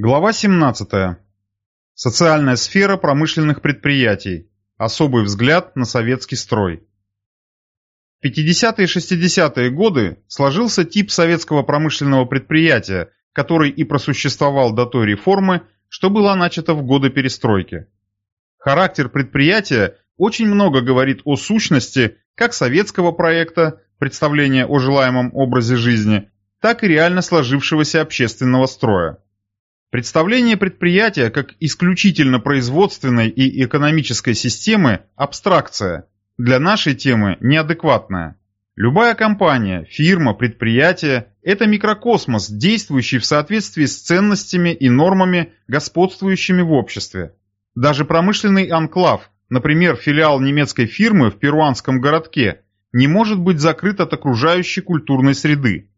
Глава 17. Социальная сфера промышленных предприятий. Особый взгляд на советский строй. В 50-е и 60-е годы сложился тип советского промышленного предприятия, который и просуществовал до той реформы, что была начата в годы перестройки. Характер предприятия очень много говорит о сущности как советского проекта, представления о желаемом образе жизни, так и реально сложившегося общественного строя. Представление предприятия как исключительно производственной и экономической системы – абстракция, для нашей темы неадекватная. Любая компания, фирма, предприятие – это микрокосмос, действующий в соответствии с ценностями и нормами, господствующими в обществе. Даже промышленный анклав, например, филиал немецкой фирмы в перуанском городке, не может быть закрыт от окружающей культурной среды.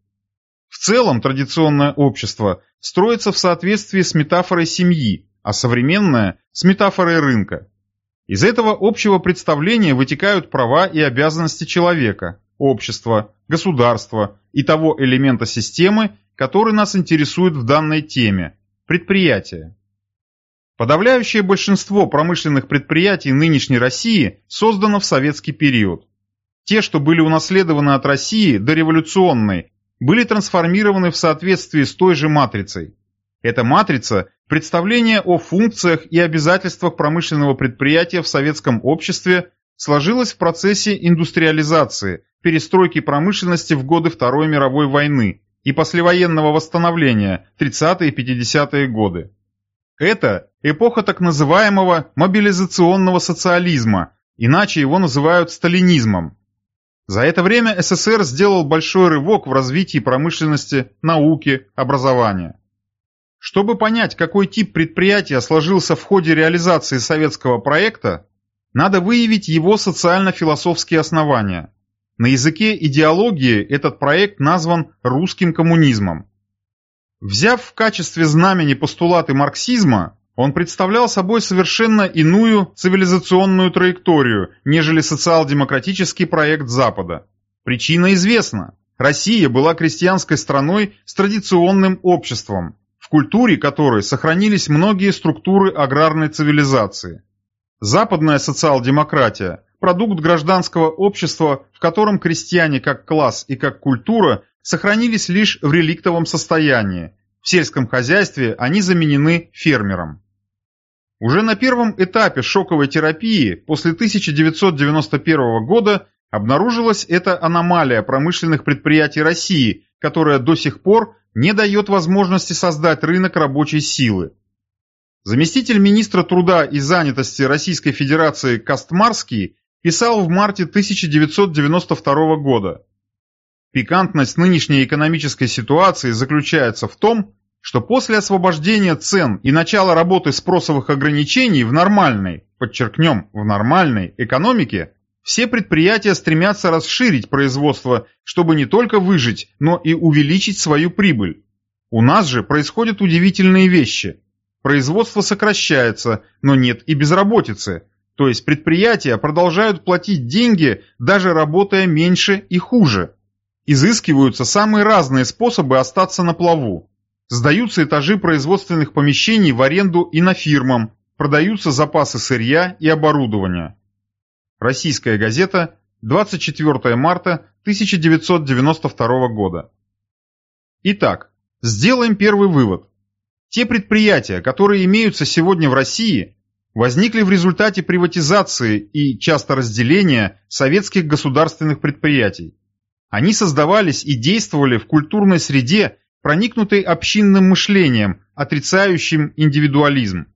В целом традиционное общество строится в соответствии с метафорой семьи, а современное – с метафорой рынка. Из этого общего представления вытекают права и обязанности человека, общества, государства и того элемента системы, который нас интересует в данной теме – предприятия. Подавляющее большинство промышленных предприятий нынешней России создано в советский период. Те, что были унаследованы от России дореволюционной были трансформированы в соответствии с той же матрицей. Эта матрица – представление о функциях и обязательствах промышленного предприятия в советском обществе сложилась в процессе индустриализации, перестройки промышленности в годы Второй мировой войны и послевоенного восстановления 30-е и 50-е годы. Это эпоха так называемого мобилизационного социализма, иначе его называют сталинизмом, за это время СССР сделал большой рывок в развитии промышленности, науки, образования. Чтобы понять, какой тип предприятия сложился в ходе реализации советского проекта, надо выявить его социально-философские основания. На языке идеологии этот проект назван русским коммунизмом. Взяв в качестве знамени постулаты марксизма, он представлял собой совершенно иную цивилизационную траекторию, нежели социал-демократический проект Запада. Причина известна. Россия была крестьянской страной с традиционным обществом, в культуре которой сохранились многие структуры аграрной цивилизации. Западная социал-демократия – продукт гражданского общества, в котором крестьяне как класс и как культура сохранились лишь в реликтовом состоянии, в сельском хозяйстве они заменены фермером. Уже на первом этапе шоковой терапии после 1991 года обнаружилась эта аномалия промышленных предприятий России, которая до сих пор не дает возможности создать рынок рабочей силы. Заместитель министра труда и занятости Российской Федерации Костмарский писал в марте 1992 года. Пикантность нынешней экономической ситуации заключается в том, что после освобождения цен и начала работы спросовых ограничений в нормальной, подчеркнем, в нормальной экономике, все предприятия стремятся расширить производство, чтобы не только выжить, но и увеличить свою прибыль. У нас же происходят удивительные вещи. Производство сокращается, но нет и безработицы. То есть предприятия продолжают платить деньги, даже работая меньше и хуже. Изыскиваются самые разные способы остаться на плаву. Сдаются этажи производственных помещений в аренду и на фирмам, продаются запасы сырья и оборудования. Российская газета, 24 марта 1992 года. Итак, сделаем первый вывод. Те предприятия, которые имеются сегодня в России, возникли в результате приватизации и часто разделения советских государственных предприятий. Они создавались и действовали в культурной среде, проникнутой общинным мышлением, отрицающим индивидуализм.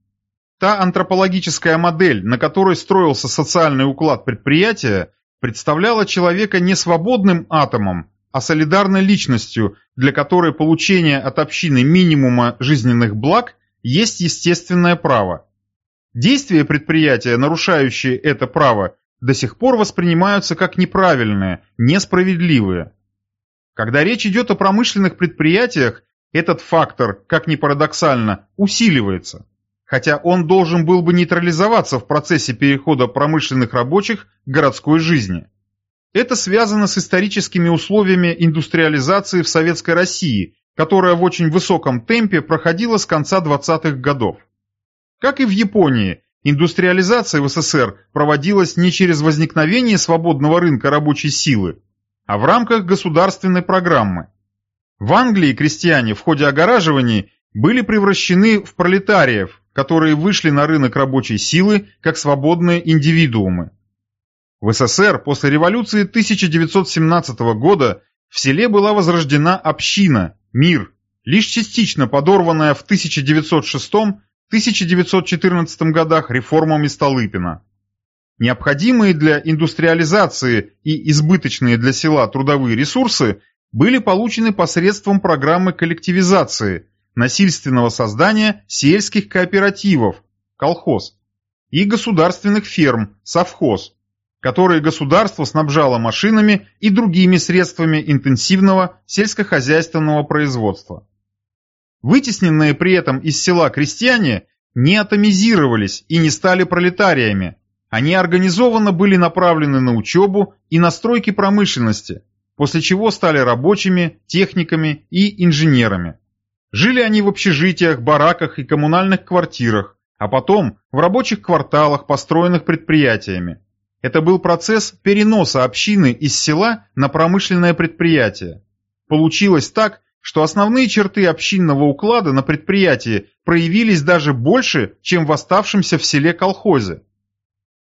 Та антропологическая модель, на которой строился социальный уклад предприятия, представляла человека не свободным атомом, а солидарной личностью, для которой получение от общины минимума жизненных благ есть естественное право. Действия предприятия, нарушающие это право, до сих пор воспринимаются как неправильные, несправедливые. Когда речь идет о промышленных предприятиях, этот фактор, как ни парадоксально, усиливается. Хотя он должен был бы нейтрализоваться в процессе перехода промышленных рабочих к городской жизни. Это связано с историческими условиями индустриализации в Советской России, которая в очень высоком темпе проходила с конца 20-х годов. Как и в Японии, индустриализация в СССР проводилась не через возникновение свободного рынка рабочей силы, а в рамках государственной программы. В Англии крестьяне в ходе огораживаний были превращены в пролетариев, которые вышли на рынок рабочей силы как свободные индивидуумы. В СССР после революции 1917 года в селе была возрождена община, мир, лишь частично подорванная в 1906-1914 годах реформами Столыпина. Необходимые для индустриализации и избыточные для села трудовые ресурсы были получены посредством программы коллективизации, насильственного создания сельских кооперативов, колхоз, и государственных ферм, совхоз, которые государство снабжало машинами и другими средствами интенсивного сельскохозяйственного производства. Вытесненные при этом из села крестьяне не атомизировались и не стали пролетариями, они организованно были направлены на учебу и настройки промышленности, после чего стали рабочими, техниками и инженерами. Жили они в общежитиях, бараках и коммунальных квартирах, а потом в рабочих кварталах, построенных предприятиями. Это был процесс переноса общины из села на промышленное предприятие. Получилось так, что основные черты общинного уклада на предприятии проявились даже больше, чем в оставшемся в селе колхозе.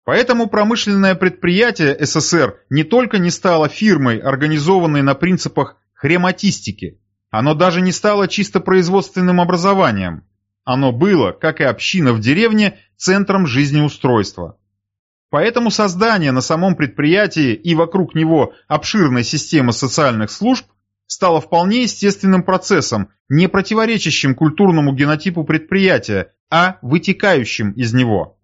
Поэтому промышленное предприятие СССР не только не стало фирмой, организованной на принципах хрематистики, оно даже не стало чисто производственным образованием. Оно было, как и община в деревне, центром жизнеустройства. Поэтому создание на самом предприятии и вокруг него обширной системы социальных служб стало вполне естественным процессом, не противоречащим культурному генотипу предприятия, а вытекающим из него.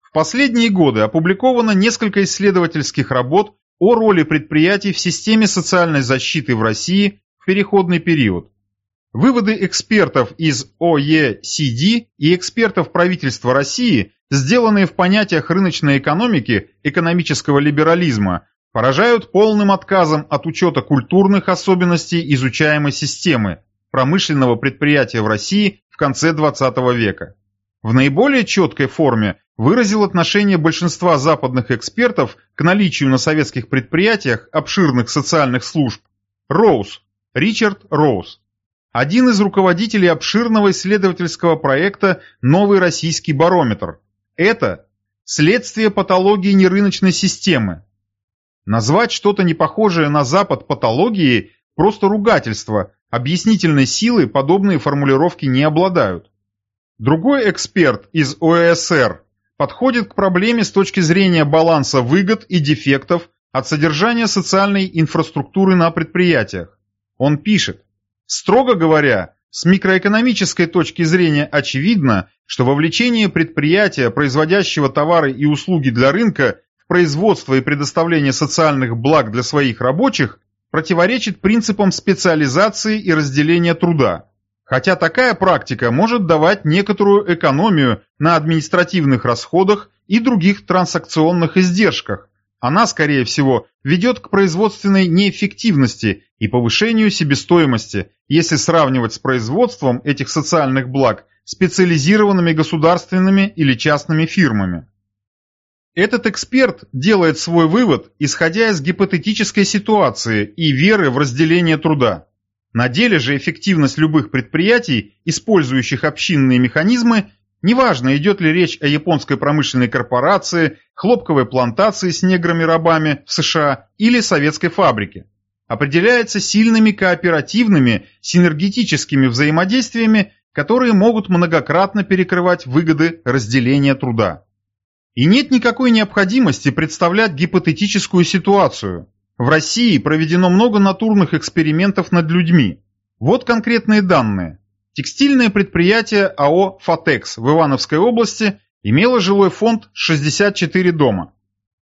В последние годы опубликовано несколько исследовательских работ о роли предприятий в системе социальной защиты в России в переходный период. Выводы экспертов из ОЕСД и экспертов правительства России сделанные в понятиях рыночной экономики, экономического либерализма, поражают полным отказом от учета культурных особенностей изучаемой системы промышленного предприятия в России в конце XX века. В наиболее четкой форме выразил отношение большинства западных экспертов к наличию на советских предприятиях обширных социальных служб Роуз, Ричард Роуз. Один из руководителей обширного исследовательского проекта «Новый российский барометр», это следствие патологии нерыночной системы. Назвать что-то непохожее на Запад патологией – просто ругательство, объяснительной силы подобные формулировки не обладают. Другой эксперт из ОСР подходит к проблеме с точки зрения баланса выгод и дефектов от содержания социальной инфраструктуры на предприятиях. Он пишет, строго говоря, с микроэкономической точки зрения очевидно, что вовлечение предприятия, производящего товары и услуги для рынка, производство и предоставление социальных благ для своих рабочих противоречит принципам специализации и разделения труда. Хотя такая практика может давать некоторую экономию на административных расходах и других транзакционных издержках, она, скорее всего, ведет к производственной неэффективности и повышению себестоимости, если сравнивать с производством этих социальных благ специализированными государственными или частными фирмами. Этот эксперт делает свой вывод, исходя из гипотетической ситуации и веры в разделение труда. На деле же эффективность любых предприятий, использующих общинные механизмы, Неважно, идет ли речь о японской промышленной корпорации, хлопковой плантации с неграми-рабами в США или советской фабрике. Определяется сильными кооперативными, синергетическими взаимодействиями, которые могут многократно перекрывать выгоды разделения труда. И нет никакой необходимости представлять гипотетическую ситуацию. В России проведено много натурных экспериментов над людьми. Вот конкретные данные. Текстильное предприятие АО «Фатекс» в Ивановской области имело жилой фонд 64 дома.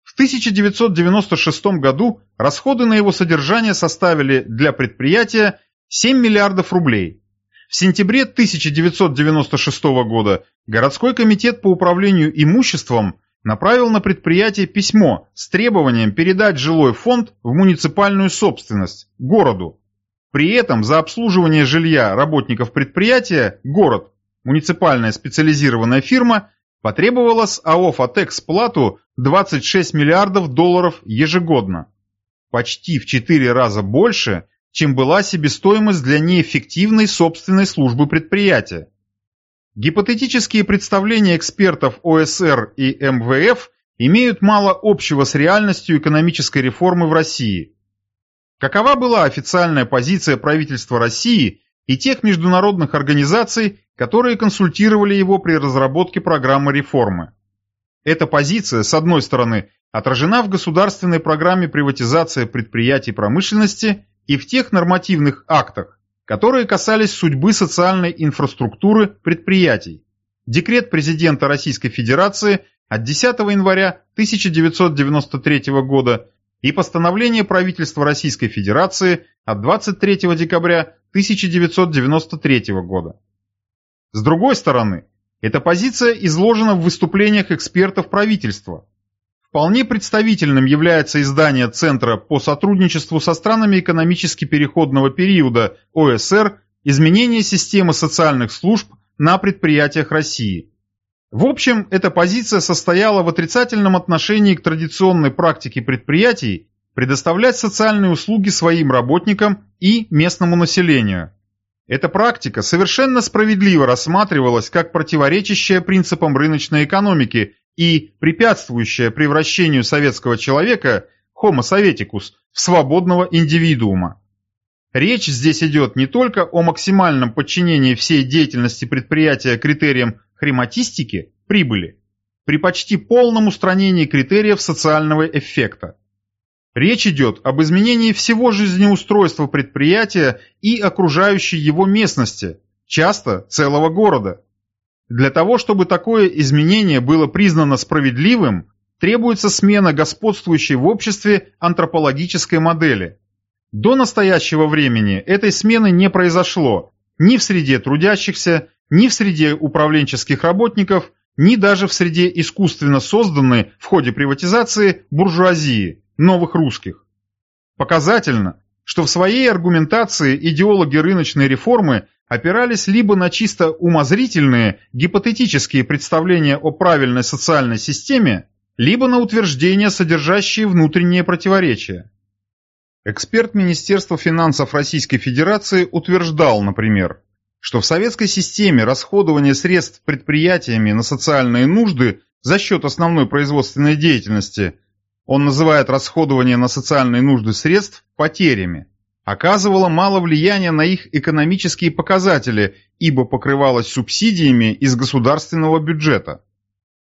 В 1996 году расходы на его содержание составили для предприятия 7 миллиардов рублей. В сентябре 1996 года городской комитет по управлению имуществом направил на предприятие письмо с требованием передать жилой фонд в муниципальную собственность, городу. При этом за обслуживание жилья работников предприятия город, муниципальная специализированная фирма, потребовала с АО «Фатекс» плату 26 миллиардов долларов ежегодно. Почти в 4 раза больше, чем была себестоимость для неэффективной собственной службы предприятия. Гипотетические представления экспертов ОСР и МВФ имеют мало общего с реальностью экономической реформы в России. Какова была официальная позиция правительства России и тех международных организаций, которые консультировали его при разработке программы реформы? Эта позиция, с одной стороны, отражена в государственной программе приватизации предприятий промышленности и в тех нормативных актах, которые касались судьбы социальной инфраструктуры предприятий. Декрет президента Российской Федерации от 10 января 1993 года и постановление правительства Российской Федерации от 23 декабря 1993 года. С другой стороны, эта позиция изложена в выступлениях экспертов правительства, Вполне представительным является издание Центра по сотрудничеству со странами экономически переходного периода ОСР «Изменение системы социальных служб на предприятиях России». В общем, эта позиция состояла в отрицательном отношении к традиционной практике предприятий предоставлять социальные услуги своим работникам и местному населению. Эта практика совершенно справедливо рассматривалась как противоречащая принципам рыночной экономики и препятствующая превращению советского человека Homo советикус в свободного индивидуума. Речь здесь идет не только о максимальном подчинении всей деятельности предприятия критериям хрематистики, прибыли, при почти полном устранении критериев социального эффекта. Речь идет об изменении всего жизнеустройства предприятия и окружающей его местности, часто целого города. Для того, чтобы такое изменение было признано справедливым, требуется смена господствующей в обществе антропологической модели. До настоящего времени этой смены не произошло ни в среде трудящихся, ни в среде управленческих работников, ни даже в среде искусственно созданной в ходе приватизации буржуазии, новых русских. Показательно, что в своей аргументации идеологи рыночной реформы опирались либо на чисто умозрительные, гипотетические представления о правильной социальной системе, либо на утверждения, содержащие внутренние противоречия. Эксперт Министерства финансов Российской Федерации утверждал, например, что в советской системе расходование средств предприятиями на социальные нужды за счет основной производственной деятельности, он называет расходование на социальные нужды средств потерями оказывала мало влияния на их экономические показатели, ибо покрывалась субсидиями из государственного бюджета.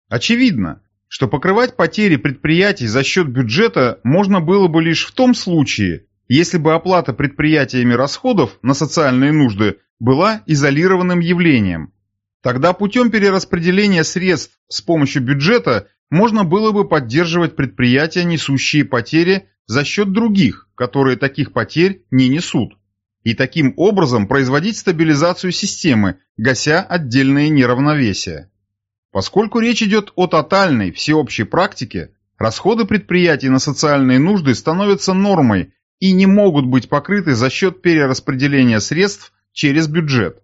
Очевидно, что покрывать потери предприятий за счет бюджета можно было бы лишь в том случае, если бы оплата предприятиями расходов на социальные нужды была изолированным явлением. Тогда путем перераспределения средств с помощью бюджета можно было бы поддерживать предприятия, несущие потери за счет других, которые таких потерь не несут, и таким образом производить стабилизацию системы, гася отдельные неравновесия. Поскольку речь идет о тотальной, всеобщей практике, расходы предприятий на социальные нужды становятся нормой и не могут быть покрыты за счет перераспределения средств через бюджет.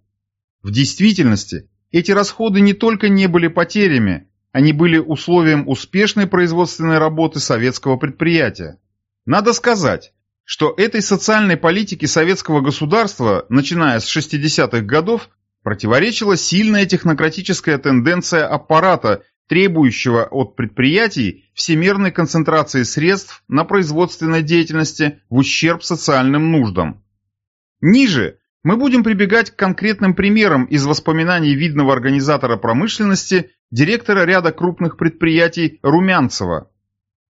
В действительности, эти расходы не только не были потерями, они были условием успешной производственной работы советского предприятия. Надо сказать, что этой социальной политике советского государства, начиная с 60-х годов, противоречила сильная технократическая тенденция аппарата, требующего от предприятий всемирной концентрации средств на производственной деятельности в ущерб социальным нуждам. Ниже мы будем прибегать к конкретным примерам из воспоминаний видного организатора промышленности, директора ряда крупных предприятий Румянцева.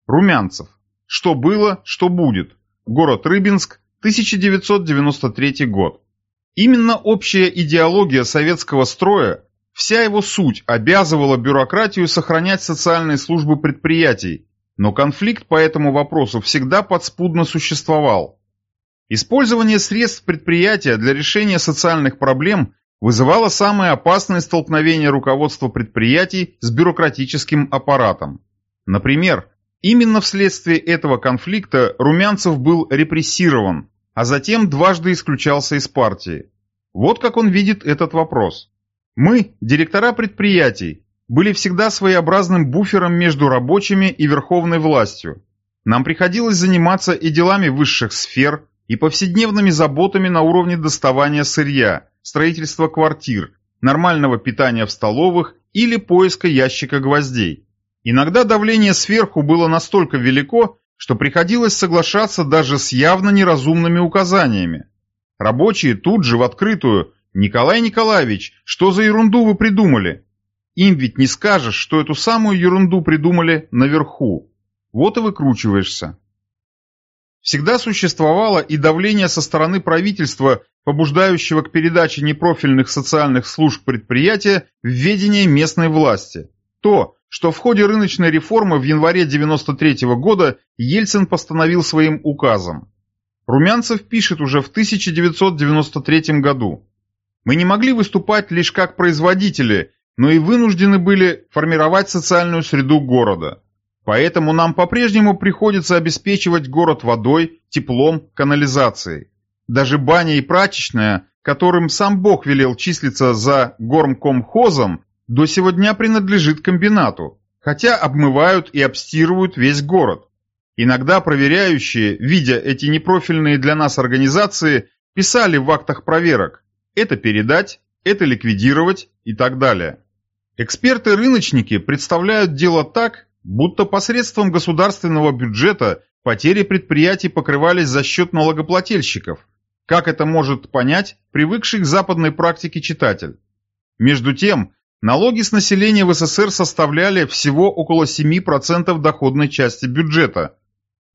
Румянцев. Что было, что будет. Город Рыбинск, 1993 год. Именно общая идеология советского строя, вся его суть обязывала бюрократию сохранять социальные службы предприятий, но конфликт по этому вопросу всегда подспудно существовал. Использование средств предприятия для решения социальных проблем вызывало самые опасные столкновения руководства предприятий с бюрократическим аппаратом. Например, Именно вследствие этого конфликта Румянцев был репрессирован, а затем дважды исключался из партии. Вот как он видит этот вопрос. Мы, директора предприятий, были всегда своеобразным буфером между рабочими и верховной властью. Нам приходилось заниматься и делами высших сфер, и повседневными заботами на уровне доставания сырья, строительства квартир, нормального питания в столовых или поиска ящика гвоздей. Иногда давление сверху было настолько велико, что приходилось соглашаться даже с явно неразумными указаниями. Рабочие тут же в открытую «Николай Николаевич, что за ерунду вы придумали?» Им ведь не скажешь, что эту самую ерунду придумали наверху. Вот и выкручиваешься. Всегда существовало и давление со стороны правительства, побуждающего к передаче непрофильных социальных служб предприятия в ведение местной власти. То, что в ходе рыночной реформы в январе 93 -го года Ельцин постановил своим указом. Румянцев пишет уже в 1993 году. «Мы не могли выступать лишь как производители, но и вынуждены были формировать социальную среду города. Поэтому нам по-прежнему приходится обеспечивать город водой, теплом, канализацией. Даже баня и прачечная, которым сам Бог велел числиться за гормкомхозом, до сего дня принадлежит комбинату, хотя обмывают и обстирывают весь город. Иногда проверяющие, видя эти непрофильные для нас организации, писали в актах проверок «это передать», «это ликвидировать» и так далее. Эксперты-рыночники представляют дело так, будто посредством государственного бюджета потери предприятий покрывались за счет налогоплательщиков. Как это может понять привыкший к западной практике читатель? Между тем, налоги с населения в СССР составляли всего около 7% доходной части бюджета,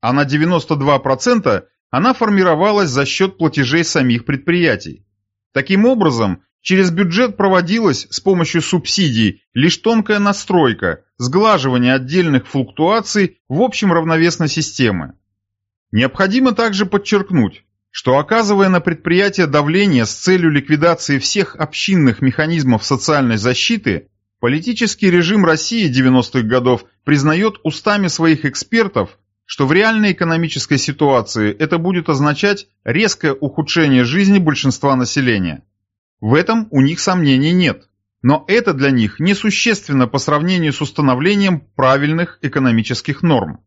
а на 92% она формировалась за счет платежей самих предприятий. Таким образом, Через бюджет проводилась с помощью субсидий лишь тонкая настройка, сглаживание отдельных флуктуаций в общем равновесной системы. Необходимо также подчеркнуть, что оказывая на предприятие давление с целью ликвидации всех общинных механизмов социальной защиты, политический режим России 90-х годов признает устами своих экспертов, что в реальной экономической ситуации это будет означать резкое ухудшение жизни большинства населения. В этом у них сомнений нет. Но это для них несущественно по сравнению с установлением правильных экономических норм.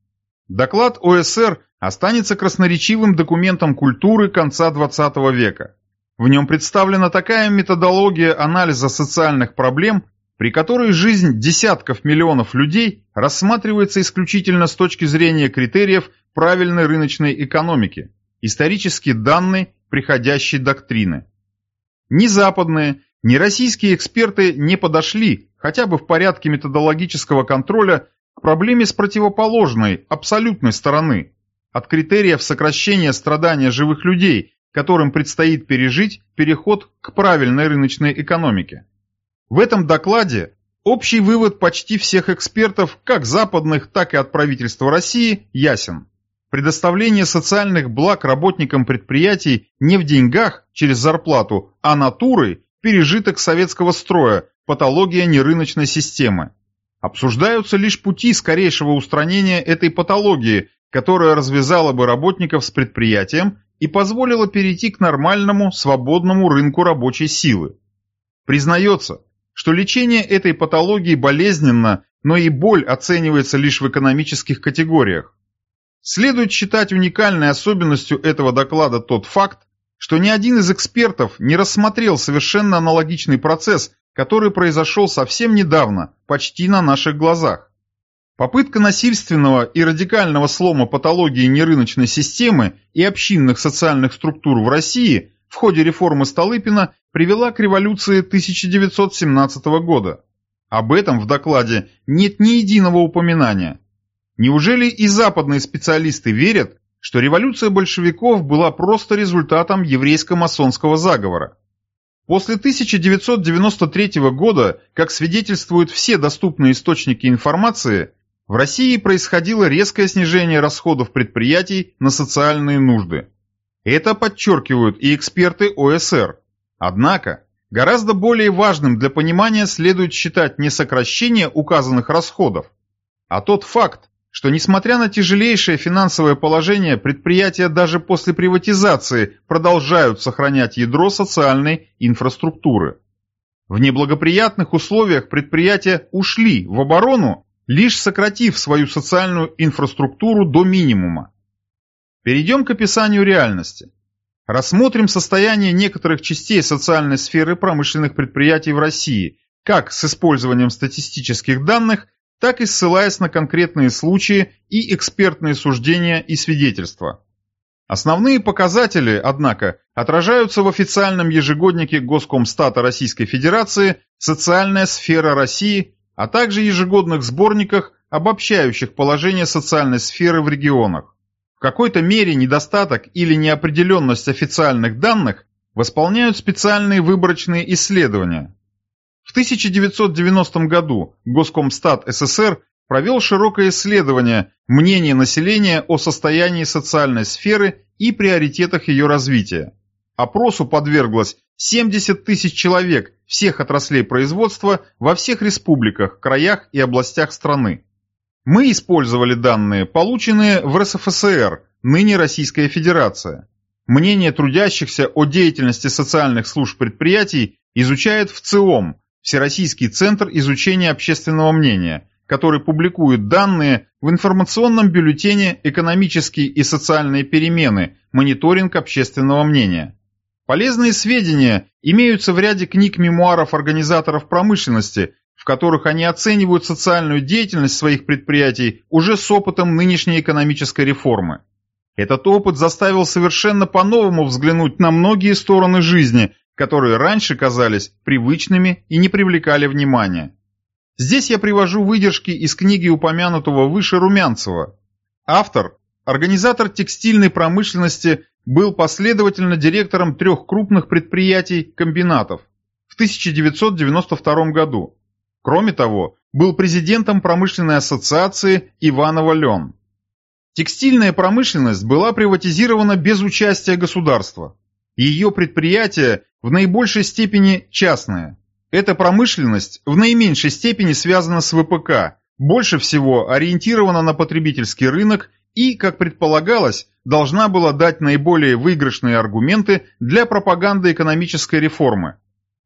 Доклад ОСР останется красноречивым документом культуры конца XX века. В нем представлена такая методология анализа социальных проблем, при которой жизнь десятков миллионов людей рассматривается исключительно с точки зрения критериев правильной рыночной экономики, исторически данной приходящей доктрины. Ни западные, ни российские эксперты не подошли, хотя бы в порядке методологического контроля, к проблеме с противоположной, абсолютной стороны, от критериев сокращения страдания живых людей, которым предстоит пережить переход к правильной рыночной экономике. В этом докладе общий вывод почти всех экспертов, как западных, так и от правительства России, ясен. Предоставление социальных благ работникам предприятий не в деньгах через зарплату, а натурой – пережиток советского строя, патология нерыночной системы. Обсуждаются лишь пути скорейшего устранения этой патологии, которая развязала бы работников с предприятием и позволила перейти к нормальному, свободному рынку рабочей силы. Признается, что лечение этой патологии болезненно, но и боль оценивается лишь в экономических категориях. Следует считать уникальной особенностью этого доклада тот факт, что ни один из экспертов не рассмотрел совершенно аналогичный процесс, который произошел совсем недавно, почти на наших глазах. Попытка насильственного и радикального слома патологии нерыночной системы и общинных социальных структур в России в ходе реформы Столыпина привела к революции 1917 года. Об этом в докладе нет ни единого упоминания. Неужели и западные специалисты верят, что революция большевиков была просто результатом еврейско-масонского заговора? После 1993 года, как свидетельствуют все доступные источники информации, в России происходило резкое снижение расходов предприятий на социальные нужды. Это подчеркивают и эксперты ОСР. Однако, гораздо более важным для понимания следует считать не сокращение указанных расходов, а тот факт, что несмотря на тяжелейшее финансовое положение, предприятия даже после приватизации продолжают сохранять ядро социальной инфраструктуры. В неблагоприятных условиях предприятия ушли в оборону, лишь сократив свою социальную инфраструктуру до минимума. Перейдем к описанию реальности. Рассмотрим состояние некоторых частей социальной сферы промышленных предприятий в России, как с использованием статистических данных, так и ссылаясь на конкретные случаи и экспертные суждения и свидетельства. Основные показатели, однако, отражаются в официальном ежегоднике Госкомстата Российской Федерации «Социальная сфера России», а также ежегодных сборниках, обобщающих положение социальной сферы в регионах. В какой-то мере недостаток или неопределенность официальных данных восполняют специальные выборочные исследования. В 1990 году Госкомстат СССР провел широкое исследование мнения населения о состоянии социальной сферы и приоритетах ее развития. Опросу подверглось 70 тысяч человек всех отраслей производства во всех республиках, краях и областях страны. Мы использовали данные, полученные в РСФСР, ныне Российская Федерация. Мнение трудящихся о деятельности социальных служб предприятий изучает в ЦИОМ, Всероссийский центр изучения общественного мнения, который публикует данные в информационном бюллетене «Экономические и социальные перемены. Мониторинг общественного мнения». Полезные сведения имеются в ряде книг мемуаров организаторов промышленности, в которых они оценивают социальную деятельность своих предприятий уже с опытом нынешней экономической реформы. Этот опыт заставил совершенно по-новому взглянуть на многие стороны жизни, которые раньше казались привычными и не привлекали внимания. Здесь я привожу выдержки из книги упомянутого выше Румянцева. Автор, организатор текстильной промышленности, был последовательно директором трех крупных предприятий-комбинатов в 1992 году. Кроме того, был президентом промышленной ассоциации Иванова-Лен. Текстильная промышленность была приватизирована без участия государства. Ее предприятия в наибольшей степени частные. Эта промышленность в наименьшей степени связана с ВПК, больше всего ориентирована на потребительский рынок и, как предполагалось, должна была дать наиболее выигрышные аргументы для пропаганды экономической реформы.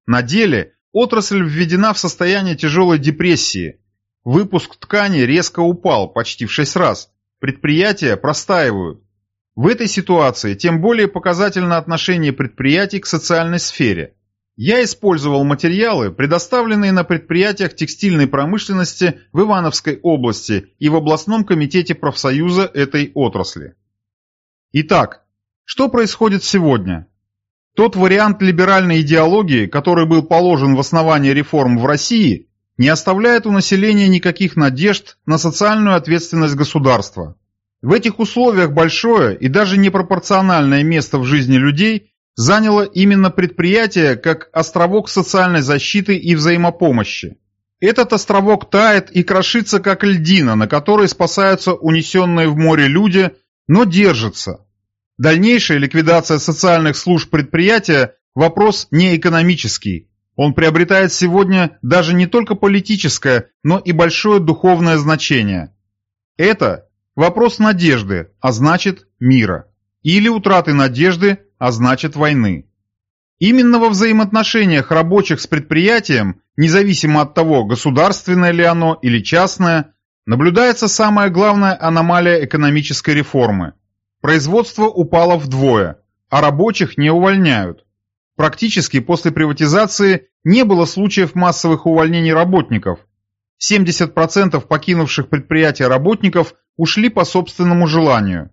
На деле отрасль введена в состояние тяжелой депрессии. Выпуск ткани резко упал почти в 6 раз. Предприятия простаивают. В этой ситуации тем более показательно отношение предприятий к социальной сфере. Я использовал материалы, предоставленные на предприятиях текстильной промышленности в Ивановской области и в областном комитете профсоюза этой отрасли. Итак, что происходит сегодня? Тот вариант либеральной идеологии, который был положен в основании реформ в России, не оставляет у населения никаких надежд на социальную ответственность государства. В этих условиях большое и даже непропорциональное место в жизни людей заняло именно предприятие как островок социальной защиты и взаимопомощи. Этот островок тает и крошится как льдина, на которой спасаются унесенные в море люди, но держится. Дальнейшая ликвидация социальных служб предприятия – вопрос не экономический. Он приобретает сегодня даже не только политическое, но и большое духовное значение. Это Вопрос надежды, а значит мира. Или утраты надежды, а значит войны. Именно во взаимоотношениях рабочих с предприятием, независимо от того, государственное ли оно или частное, наблюдается самая главная аномалия экономической реформы. Производство упало вдвое, а рабочих не увольняют. Практически после приватизации не было случаев массовых увольнений работников. 70% покинувших предприятия работников ушли по собственному желанию.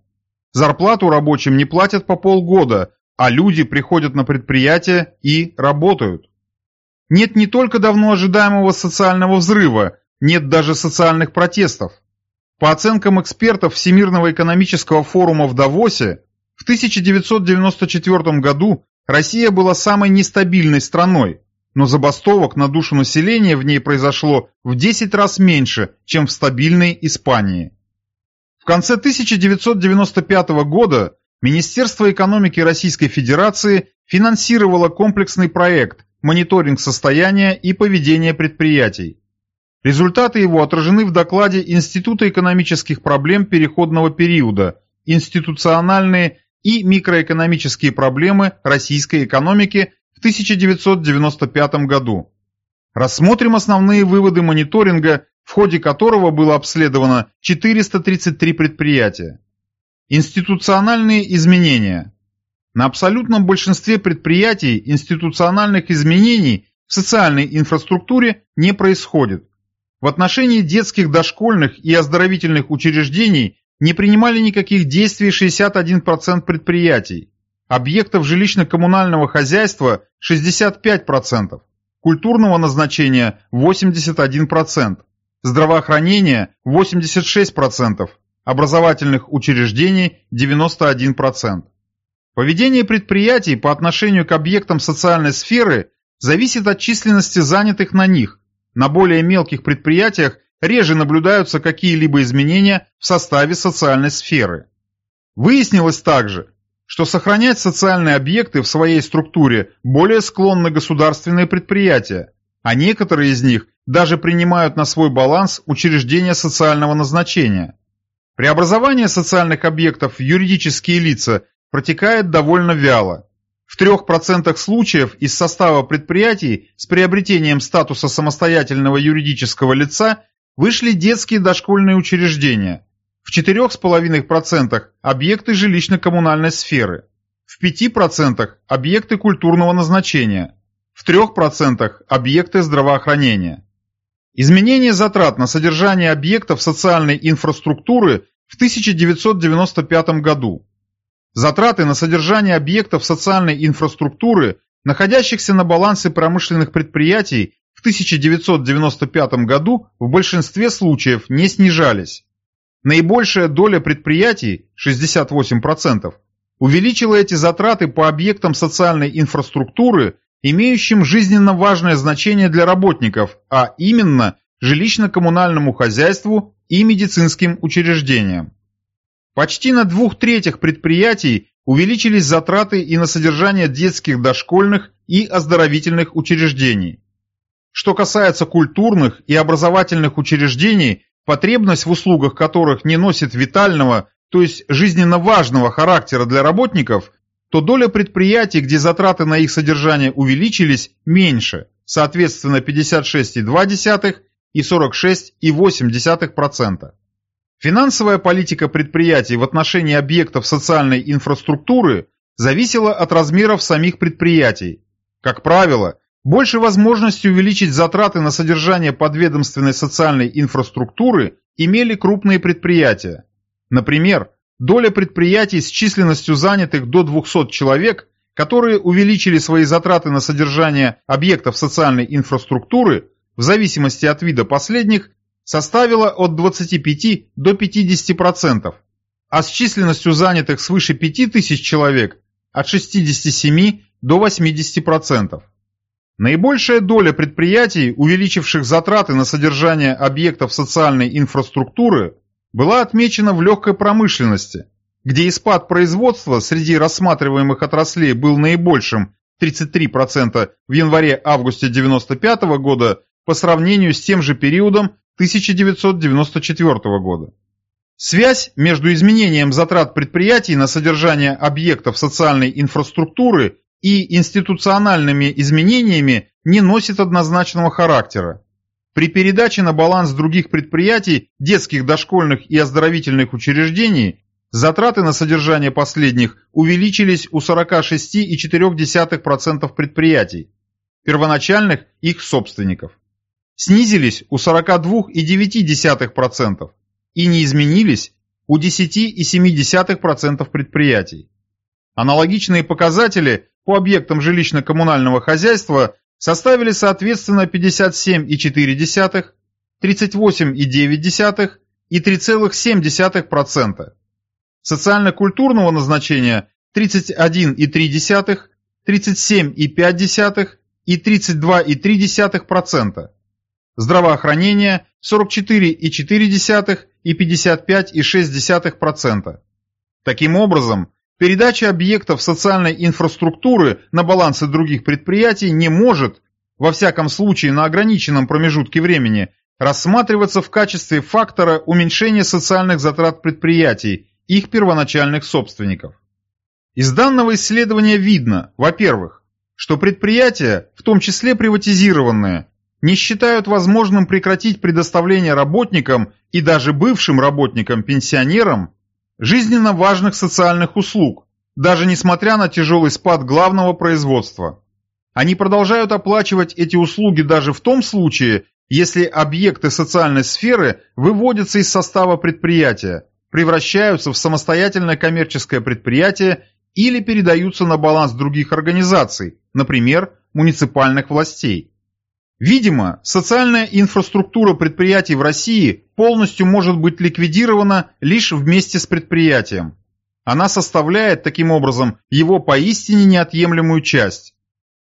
Зарплату рабочим не платят по полгода, а люди приходят на предприятие и работают. Нет не только давно ожидаемого социального взрыва, нет даже социальных протестов. По оценкам экспертов Всемирного экономического форума в Давосе, в 1994 году Россия была самой нестабильной страной, но забастовок на душу населения в ней произошло в 10 раз меньше, чем в стабильной Испании. В конце 1995 года Министерство экономики Российской Федерации финансировало комплексный проект «Мониторинг состояния и поведения предприятий». Результаты его отражены в докладе Института экономических проблем переходного периода «Институциональные и микроэкономические проблемы российской экономики в 1995 году». Рассмотрим основные выводы мониторинга, в ходе которого было обследовано 433 предприятия. Институциональные изменения. На абсолютном большинстве предприятий институциональных изменений в социальной инфраструктуре не происходит. В отношении детских, дошкольных и оздоровительных учреждений не принимали никаких действий 61% предприятий, объектов жилищно-коммунального хозяйства 65%, культурного назначения 81%, здравоохранения 86%, образовательных учреждений 91%. Поведение предприятий по отношению к объектам социальной сферы зависит от численности занятых на них, на более мелких предприятиях реже наблюдаются какие-либо изменения в составе социальной сферы. Выяснилось также, что сохранять социальные объекты в своей структуре более склонны государственные предприятия, а некоторые из них даже принимают на свой баланс учреждения социального назначения. Преобразование социальных объектов в юридические лица протекает довольно вяло. В 3% случаев из состава предприятий с приобретением статуса самостоятельного юридического лица вышли детские дошкольные учреждения, в 4,5% объекты жилищно-коммунальной сферы, в 5% объекты культурного назначения, в 3% объекты здравоохранения. Изменение затрат на содержание объектов социальной инфраструктуры в 1995 году Затраты на содержание объектов социальной инфраструктуры, находящихся на балансе промышленных предприятий, в 1995 году в большинстве случаев не снижались. Наибольшая доля предприятий, 68%, увеличила эти затраты по объектам социальной инфраструктуры, имеющим жизненно важное значение для работников, а именно жилищно-коммунальному хозяйству и медицинским учреждениям. Почти на двух третях предприятий увеличились затраты и на содержание детских дошкольных и оздоровительных учреждений. Что касается культурных и образовательных учреждений, потребность в услугах которых не носит витального, то есть жизненно важного характера для работников, то доля предприятий, где затраты на их содержание увеличились, меньше, соответственно 56,2% и 46,8%. Финансовая политика предприятий в отношении объектов социальной инфраструктуры зависела от размеров самих предприятий. Как правило, больше возможности увеличить затраты на содержание подведомственной социальной инфраструктуры имели крупные предприятия. Например, доля предприятий с численностью занятых до 200 человек, которые увеличили свои затраты на содержание объектов социальной инфраструктуры, в зависимости от вида последних, составила от 25 до 50%, а с численностью занятых свыше 5000 человек от 67 до 80%. Наибольшая доля предприятий, увеличивших затраты на содержание объектов социальной инфраструктуры, была отмечена в легкой промышленности, где испад производства среди рассматриваемых отраслей был наибольшим 33% в январе-августе 1995 года по сравнению с тем же периодом 1994 года. Связь между изменением затрат предприятий на содержание объектов социальной инфраструктуры и институциональными изменениями не носит однозначного характера. При передаче на баланс других предприятий, детских, дошкольных и оздоровительных учреждений, затраты на содержание последних увеличились у 46,4% предприятий, первоначальных их собственников снизились у 42,9% и не изменились у 10,7% предприятий. Аналогичные показатели по объектам жилищно-коммунального хозяйства составили соответственно 57,4%, 38,9% и 3,7%. Социально-культурного назначения 31,3%, 37,5% и 32,3% здравоохранение 44,4% и 55,6%. Таким образом, передача объектов социальной инфраструктуры на балансы других предприятий не может, во всяком случае на ограниченном промежутке времени, рассматриваться в качестве фактора уменьшения социальных затрат предприятий, их первоначальных собственников. Из данного исследования видно, во-первых, что предприятия, в том числе приватизированные, не считают возможным прекратить предоставление работникам и даже бывшим работникам-пенсионерам жизненно важных социальных услуг, даже несмотря на тяжелый спад главного производства. Они продолжают оплачивать эти услуги даже в том случае, если объекты социальной сферы выводятся из состава предприятия, превращаются в самостоятельное коммерческое предприятие или передаются на баланс других организаций, например, муниципальных властей. Видимо, социальная инфраструктура предприятий в России полностью может быть ликвидирована лишь вместе с предприятием. Она составляет, таким образом, его поистине неотъемлемую часть.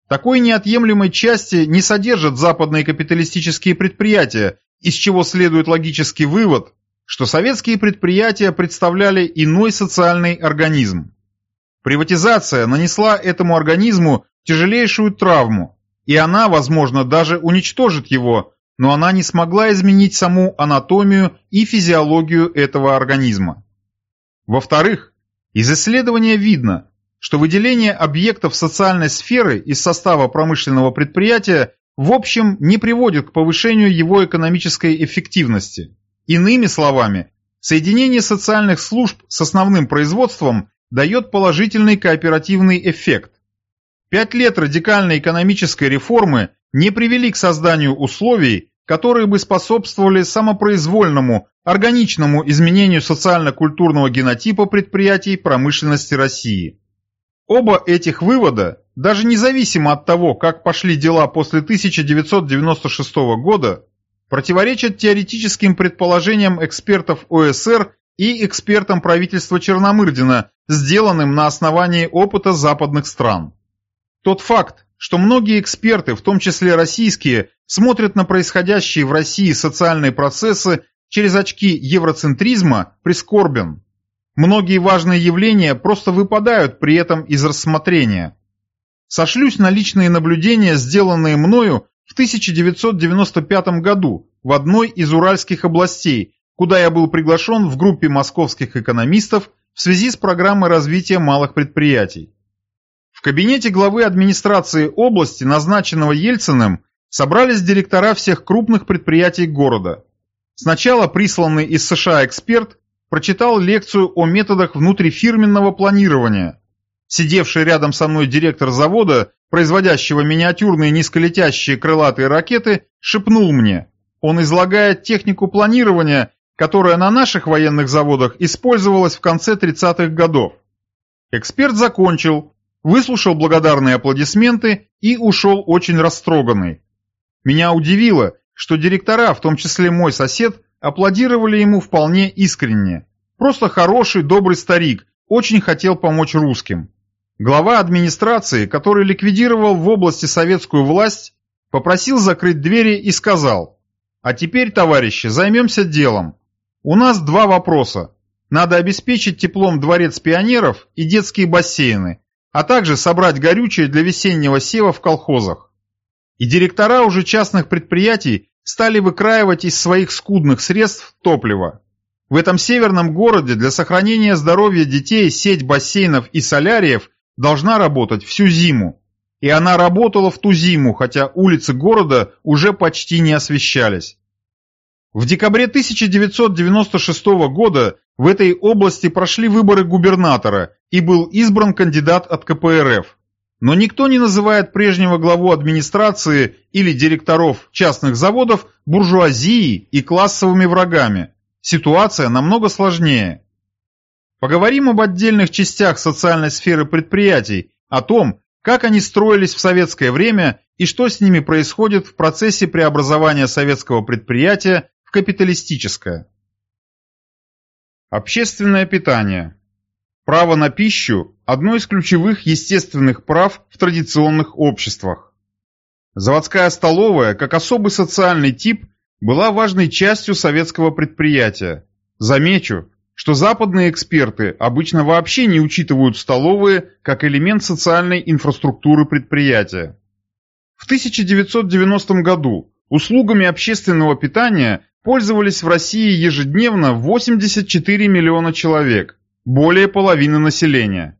Такой неотъемлемой части не содержат западные капиталистические предприятия, из чего следует логический вывод, что советские предприятия представляли иной социальный организм. Приватизация нанесла этому организму тяжелейшую травму, и она, возможно, даже уничтожит его, но она не смогла изменить саму анатомию и физиологию этого организма. Во-вторых, из исследования видно, что выделение объектов социальной сферы из состава промышленного предприятия в общем не приводит к повышению его экономической эффективности. Иными словами, соединение социальных служб с основным производством дает положительный кооперативный эффект. Пять лет радикальной экономической реформы не привели к созданию условий, которые бы способствовали самопроизвольному, органичному изменению социально-культурного генотипа предприятий промышленности России. Оба этих вывода, даже независимо от того, как пошли дела после 1996 года, противоречат теоретическим предположениям экспертов ОСР и экспертам правительства Черномырдина, сделанным на основании опыта западных стран. Тот факт, что многие эксперты, в том числе российские, смотрят на происходящие в России социальные процессы через очки евроцентризма, прискорбен. Многие важные явления просто выпадают при этом из рассмотрения. Сошлюсь на личные наблюдения, сделанные мною в 1995 году в одной из уральских областей, куда я был приглашен в группе московских экономистов в связи с программой развития малых предприятий. В кабинете главы администрации области, назначенного Ельциным, собрались директора всех крупных предприятий города. Сначала присланный из США эксперт прочитал лекцию о методах внутрифирменного планирования. Сидевший рядом со мной директор завода, производящего миниатюрные низколетящие крылатые ракеты, шепнул мне. Он излагает технику планирования, которая на наших военных заводах использовалась в конце 30-х годов. Эксперт закончил, выслушал благодарные аплодисменты и ушел очень растроганный. Меня удивило, что директора, в том числе мой сосед, аплодировали ему вполне искренне. Просто хороший, добрый старик, очень хотел помочь русским. Глава администрации, который ликвидировал в области советскую власть, попросил закрыть двери и сказал, «А теперь, товарищи, займемся делом. У нас два вопроса. Надо обеспечить теплом дворец пионеров и детские бассейны, а также собрать горючее для весеннего сева в колхозах. И директора уже частных предприятий стали выкраивать из своих скудных средств топливо. В этом северном городе для сохранения здоровья детей сеть бассейнов и соляриев должна работать всю зиму. И она работала в ту зиму, хотя улицы города уже почти не освещались. В декабре 1996 года в этой области прошли выборы губернатора и был избран кандидат от КПРФ. Но никто не называет прежнего главу администрации или директоров частных заводов буржуазией и классовыми врагами. Ситуация намного сложнее. Поговорим об отдельных частях социальной сферы предприятий, о том, как они строились в советское время и что с ними происходит в процессе преобразования советского предприятия в капиталистическое. Общественное питание. Право на пищу – одно из ключевых естественных прав в традиционных обществах. Заводская столовая, как особый социальный тип, была важной частью советского предприятия. Замечу, что западные эксперты обычно вообще не учитывают столовые как элемент социальной инфраструктуры предприятия. В 1990 году услугами общественного питания пользовались в России ежедневно 84 миллиона человек, более половины населения.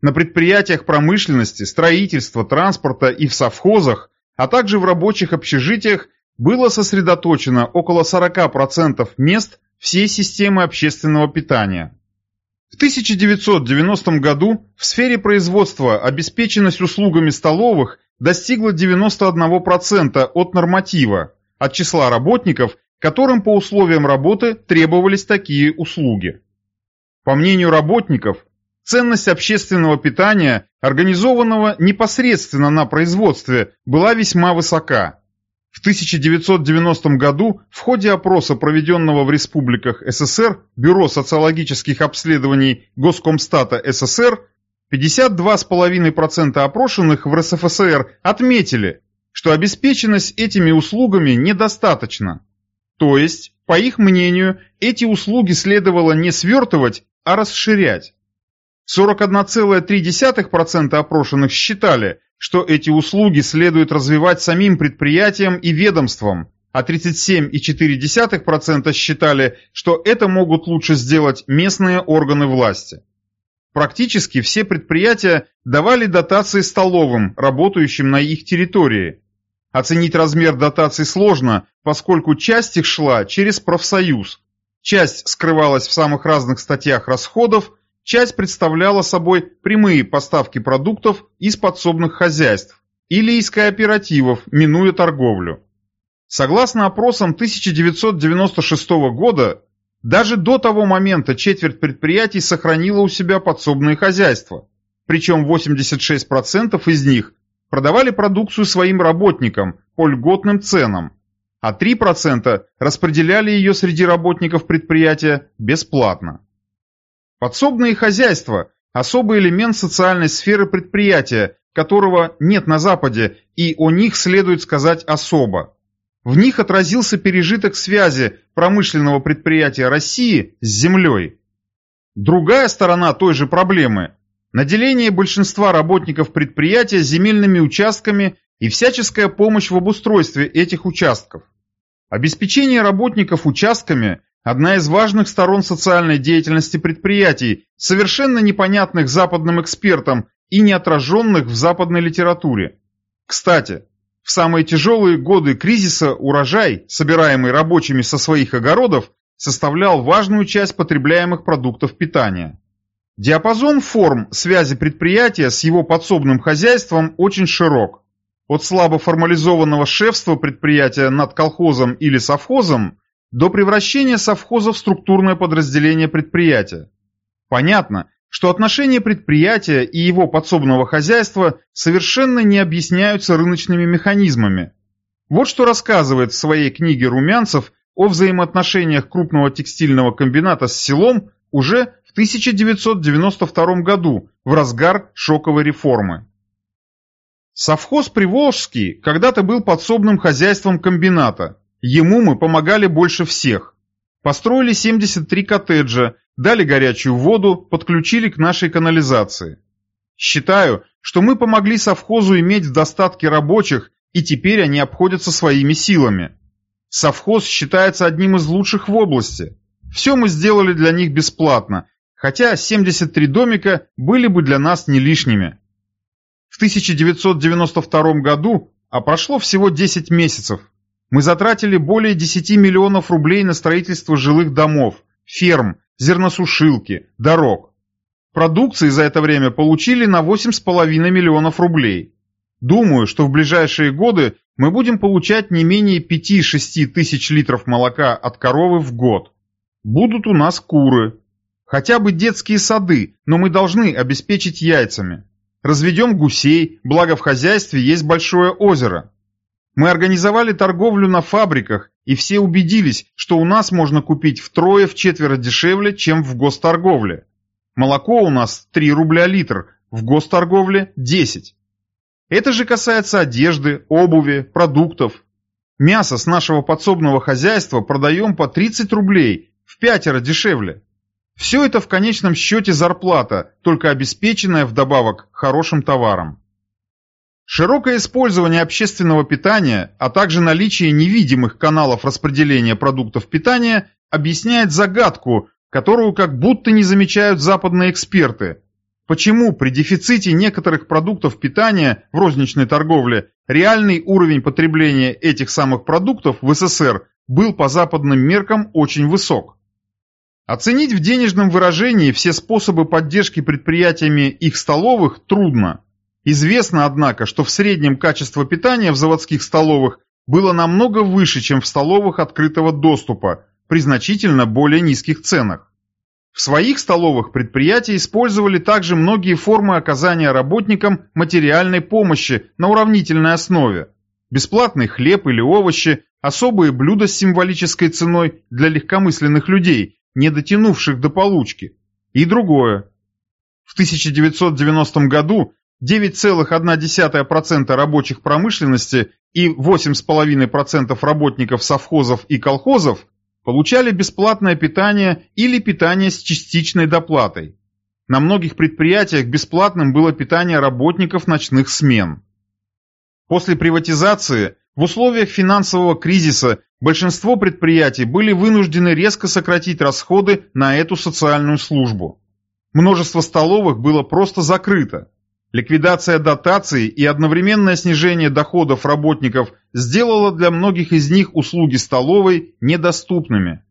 На предприятиях промышленности, строительства, транспорта и в совхозах, а также в рабочих общежитиях было сосредоточено около 40% мест всей системы общественного питания. В 1990 году в сфере производства обеспеченность услугами столовых достигла 91% от норматива, от числа работников, которым по условиям работы требовались такие услуги. По мнению работников, ценность общественного питания, организованного непосредственно на производстве, была весьма высока. В 1990 году в ходе опроса, проведенного в республиках СССР Бюро социологических обследований Госкомстата СССР, 52,5% опрошенных в РСФСР отметили, что обеспеченность этими услугами недостаточна. То есть, по их мнению, эти услуги следовало не свертывать, а расширять. 41,3% опрошенных считали, что эти услуги следует развивать самим предприятиям и ведомствам, а 37,4% считали, что это могут лучше сделать местные органы власти. Практически все предприятия давали дотации столовым, работающим на их территории. Оценить размер дотаций сложно, поскольку часть их шла через профсоюз. Часть скрывалась в самых разных статьях расходов, часть представляла собой прямые поставки продуктов из подсобных хозяйств или из кооперативов, минуя торговлю. Согласно опросам 1996 года, даже до того момента четверть предприятий сохранила у себя подсобные хозяйства, причем 86% из них продавали продукцию своим работникам по льготным ценам, а 3% распределяли ее среди работников предприятия бесплатно. Подсобные хозяйства – особый элемент социальной сферы предприятия, которого нет на Западе, и о них следует сказать особо. В них отразился пережиток связи промышленного предприятия России с землей. Другая сторона той же проблемы – наделение большинства работников предприятия земельными участками и всяческая помощь в обустройстве этих участков. Обеспечение работников участками – одна из важных сторон социальной деятельности предприятий, совершенно непонятных западным экспертам и не отраженных в западной литературе. Кстати, в самые тяжелые годы кризиса урожай, собираемый рабочими со своих огородов, составлял важную часть потребляемых продуктов питания. Диапазон форм связи предприятия с его подсобным хозяйством очень широк. От слабо формализованного шефства предприятия над колхозом или совхозом до превращения совхоза в структурное подразделение предприятия. Понятно, что отношения предприятия и его подсобного хозяйства совершенно не объясняются рыночными механизмами. Вот что рассказывает в своей книге Румянцев о взаимоотношениях крупного текстильного комбината с селом уже в 1992 году, в разгар шоковой реформы. Совхоз Приволжский когда-то был подсобным хозяйством комбината. Ему мы помогали больше всех. Построили 73 коттеджа, дали горячую воду, подключили к нашей канализации. Считаю, что мы помогли совхозу иметь в достатке рабочих, и теперь они обходятся своими силами. Совхоз считается одним из лучших в области. Все мы сделали для них бесплатно, хотя 73 домика были бы для нас не лишними. В 1992 году, а прошло всего 10 месяцев, мы затратили более 10 миллионов рублей на строительство жилых домов, ферм, зерносушилки, дорог. Продукции за это время получили на 8,5 миллионов рублей. Думаю, что в ближайшие годы мы будем получать не менее 5-6 тысяч литров молока от коровы в год. Будут у нас куры. Хотя бы детские сады, но мы должны обеспечить яйцами. Разведем гусей, благо в хозяйстве есть большое озеро. Мы организовали торговлю на фабриках, и все убедились, что у нас можно купить втрое-вчетверо дешевле, чем в госторговле. Молоко у нас 3 рубля литр, в госторговле 10. Это же касается одежды, обуви, продуктов. Мясо с нашего подсобного хозяйства продаем по 30 рублей, в пятеро дешевле. Все это в конечном счете зарплата, только обеспеченная вдобавок хорошим товаром. Широкое использование общественного питания, а также наличие невидимых каналов распределения продуктов питания объясняет загадку, которую как будто не замечают западные эксперты. Почему при дефиците некоторых продуктов питания в розничной торговле реальный уровень потребления этих самых продуктов в СССР был по западным меркам очень высок? Оценить в денежном выражении все способы поддержки предприятиями их столовых трудно. Известно, однако, что в среднем качество питания в заводских столовых было намного выше, чем в столовых открытого доступа, при значительно более низких ценах. В своих столовых предприятия использовали также многие формы оказания работникам материальной помощи на уравнительной основе. Бесплатный хлеб или овощи, особые блюда с символической ценой для легкомысленных людей, не дотянувших до получки, и другое. В 1990 году 9,1% рабочих промышленности и 8,5% работников совхозов и колхозов получали бесплатное питание или питание с частичной доплатой. На многих предприятиях бесплатным было питание работников ночных смен. После приватизации в условиях финансового кризиса большинство предприятий были вынуждены резко сократить расходы на эту социальную службу. Множество столовых было просто закрыто. Ликвидация дотаций и одновременное снижение доходов работников сделало для многих из них услуги столовой недоступными.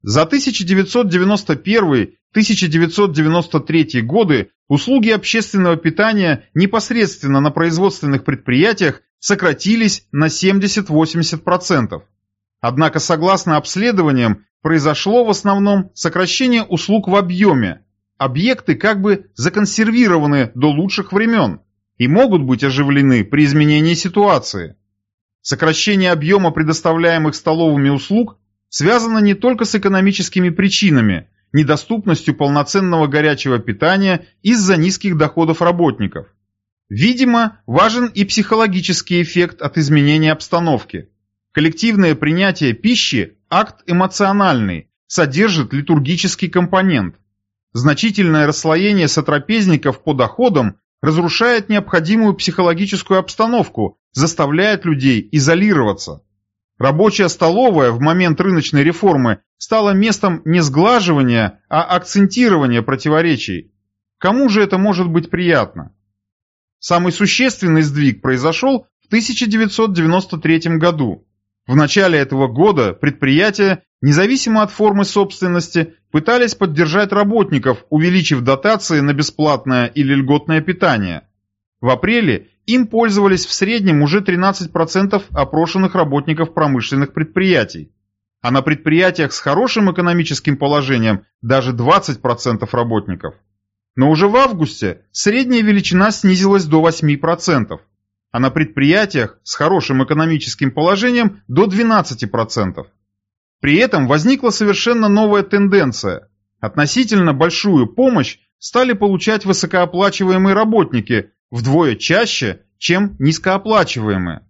За 1991-1993 годы услуги общественного питания непосредственно на производственных предприятиях сократились на 70-80%. Однако, согласно обследованиям, произошло в основном сокращение услуг в объеме, объекты как бы законсервированы до лучших времен и могут быть оживлены при изменении ситуации. Сокращение объема предоставляемых столовыми услуг связано не только с экономическими причинами, недоступностью полноценного горячего питания из-за низких доходов работников. Видимо, важен и психологический эффект от изменения обстановки. Коллективное принятие пищи – акт эмоциональный, содержит литургический компонент. Значительное расслоение сотрапезников по доходам разрушает необходимую психологическую обстановку, заставляет людей изолироваться. Рабочая столовая в момент рыночной реформы стала местом не сглаживания, а акцентирования противоречий. Кому же это может быть приятно? Самый существенный сдвиг произошел в 1993 году. В начале этого года предприятия, независимо от формы собственности, пытались поддержать работников, увеличив дотации на бесплатное или льготное питание. В апреле им пользовались в среднем уже 13% опрошенных работников промышленных предприятий, а на предприятиях с хорошим экономическим положением даже 20% работников. Но уже в августе средняя величина снизилась до 8% а на предприятиях с хорошим экономическим положением до 12%. При этом возникла совершенно новая тенденция. Относительно большую помощь стали получать высокооплачиваемые работники вдвое чаще, чем низкооплачиваемые.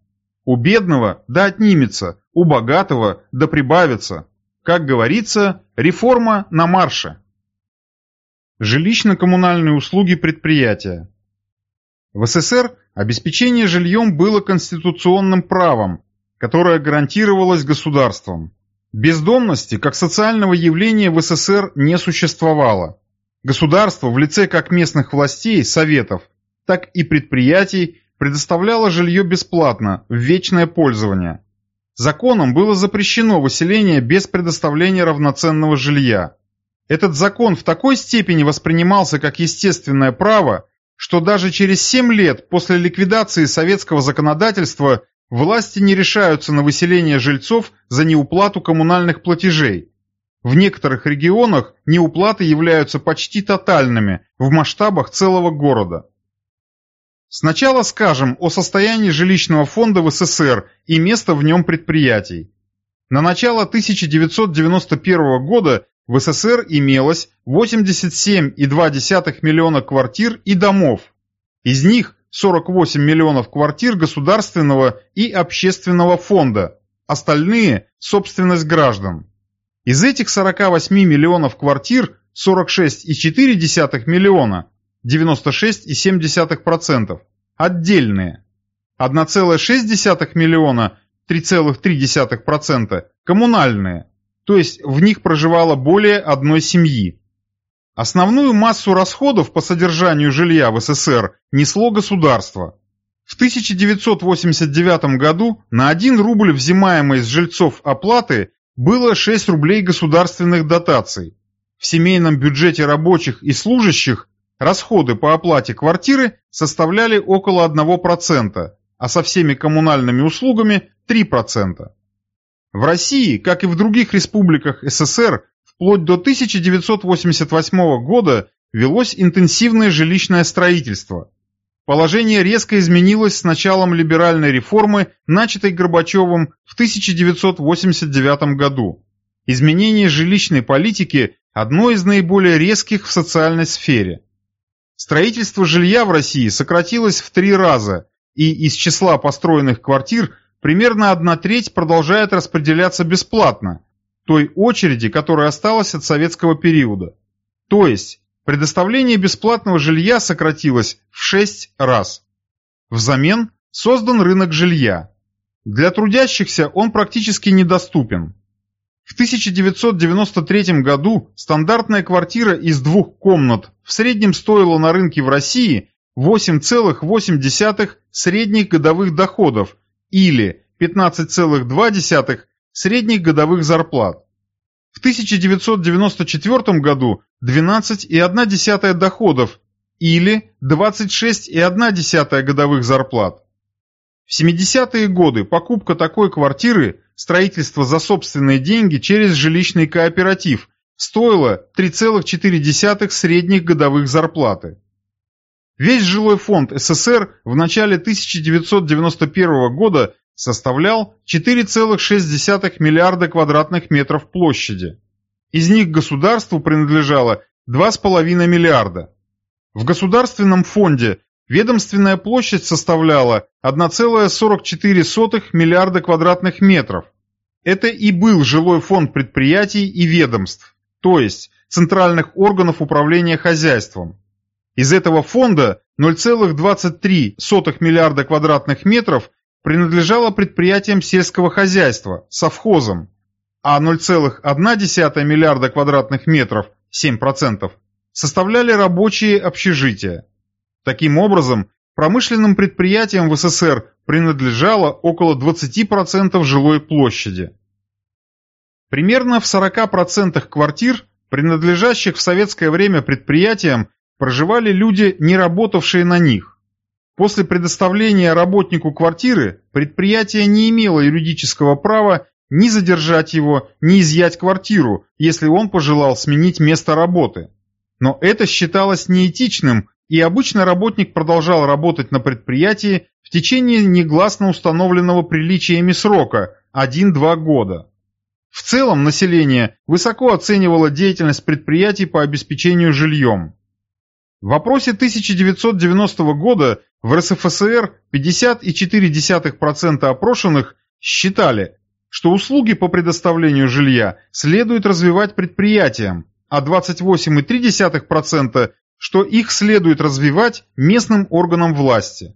У бедного да отнимется, у богатого да прибавится. Как говорится, реформа на марше. Жилищно-коммунальные услуги предприятия. В СССР обеспечение жильем было конституционным правом, которое гарантировалось государством. Бездомности как социального явления в СССР не существовало. Государство в лице как местных властей, советов, так и предприятий предоставляло жилье бесплатно, в вечное пользование. Законом было запрещено выселение без предоставления равноценного жилья. Этот закон в такой степени воспринимался как естественное право, что даже через 7 лет после ликвидации советского законодательства власти не решаются на выселение жильцов за неуплату коммунальных платежей. В некоторых регионах неуплаты являются почти тотальными в масштабах целого города. Сначала скажем о состоянии жилищного фонда в СССР и места в нем предприятий. На начало 1991 года в СССР имелось 87,2 миллиона квартир и домов. Из них 48 миллионов квартир государственного и общественного фонда, остальные – собственность граждан. Из этих 48 миллионов квартир 46,4 миллиона, 96,7%, отдельные. 1,6 миллиона 3,3% коммунальные, то есть в них проживало более одной семьи. Основную массу расходов по содержанию жилья в СССР несло государство. В 1989 году на 1 рубль взимаемой с жильцов оплаты было 6 рублей государственных дотаций. В семейном бюджете рабочих и служащих расходы по оплате квартиры составляли около 1%, а со всеми коммунальными услугами 3%. В России, как и в других республиках СССР, вплоть до 1988 года велось интенсивное жилищное строительство. Положение резко изменилось с началом либеральной реформы, начатой Горбачевым в 1989 году. Изменение жилищной политики – одно из наиболее резких в социальной сфере. Строительство жилья в России сократилось в три раза, и из числа построенных квартир примерно одна треть продолжает распределяться бесплатно, той очереди, которая осталась от советского периода. То есть, предоставление бесплатного жилья сократилось в 6 раз. Взамен создан рынок жилья. Для трудящихся он практически недоступен. В 1993 году стандартная квартира из двух комнат в среднем стоила на рынке в России 8,8 средних годовых доходов или 15,2 средних годовых зарплат. В 1994 году 12,1 доходов или 26,1 годовых зарплат. В 70-е годы покупка такой квартиры, строительство за собственные деньги через жилищный кооператив, стоила 3,4 средних годовых зарплаты. Весь жилой фонд СССР в начале 1991 года составлял 4,6 миллиарда квадратных метров площади. Из них государству принадлежало 2,5 миллиарда. В государственном фонде ведомственная площадь составляла 1,44 миллиарда квадратных метров. Это и был жилой фонд предприятий и ведомств, то есть центральных органов управления хозяйством. Из этого фонда 0,23 миллиарда квадратных метров принадлежало предприятиям сельского хозяйства, совхозам, а 0,1 миллиарда квадратных метров, 7%, составляли рабочие общежития. Таким образом, промышленным предприятиям в СССР принадлежало около 20% жилой площади. Примерно в 40% квартир, принадлежащих в советское время предприятиям, проживали люди, не работавшие на них. После предоставления работнику квартиры предприятие не имело юридического права ни задержать его, ни изъять квартиру, если он пожелал сменить место работы. Но это считалось неэтичным, и обычно работник продолжал работать на предприятии в течение негласно установленного приличиями срока – 1-2 года. В целом население высоко оценивало деятельность предприятий по обеспечению жильем. В вопросе 1990 года в РСФСР 50,4% опрошенных считали, что услуги по предоставлению жилья следует развивать предприятиям, а 28,3% что их следует развивать местным органам власти.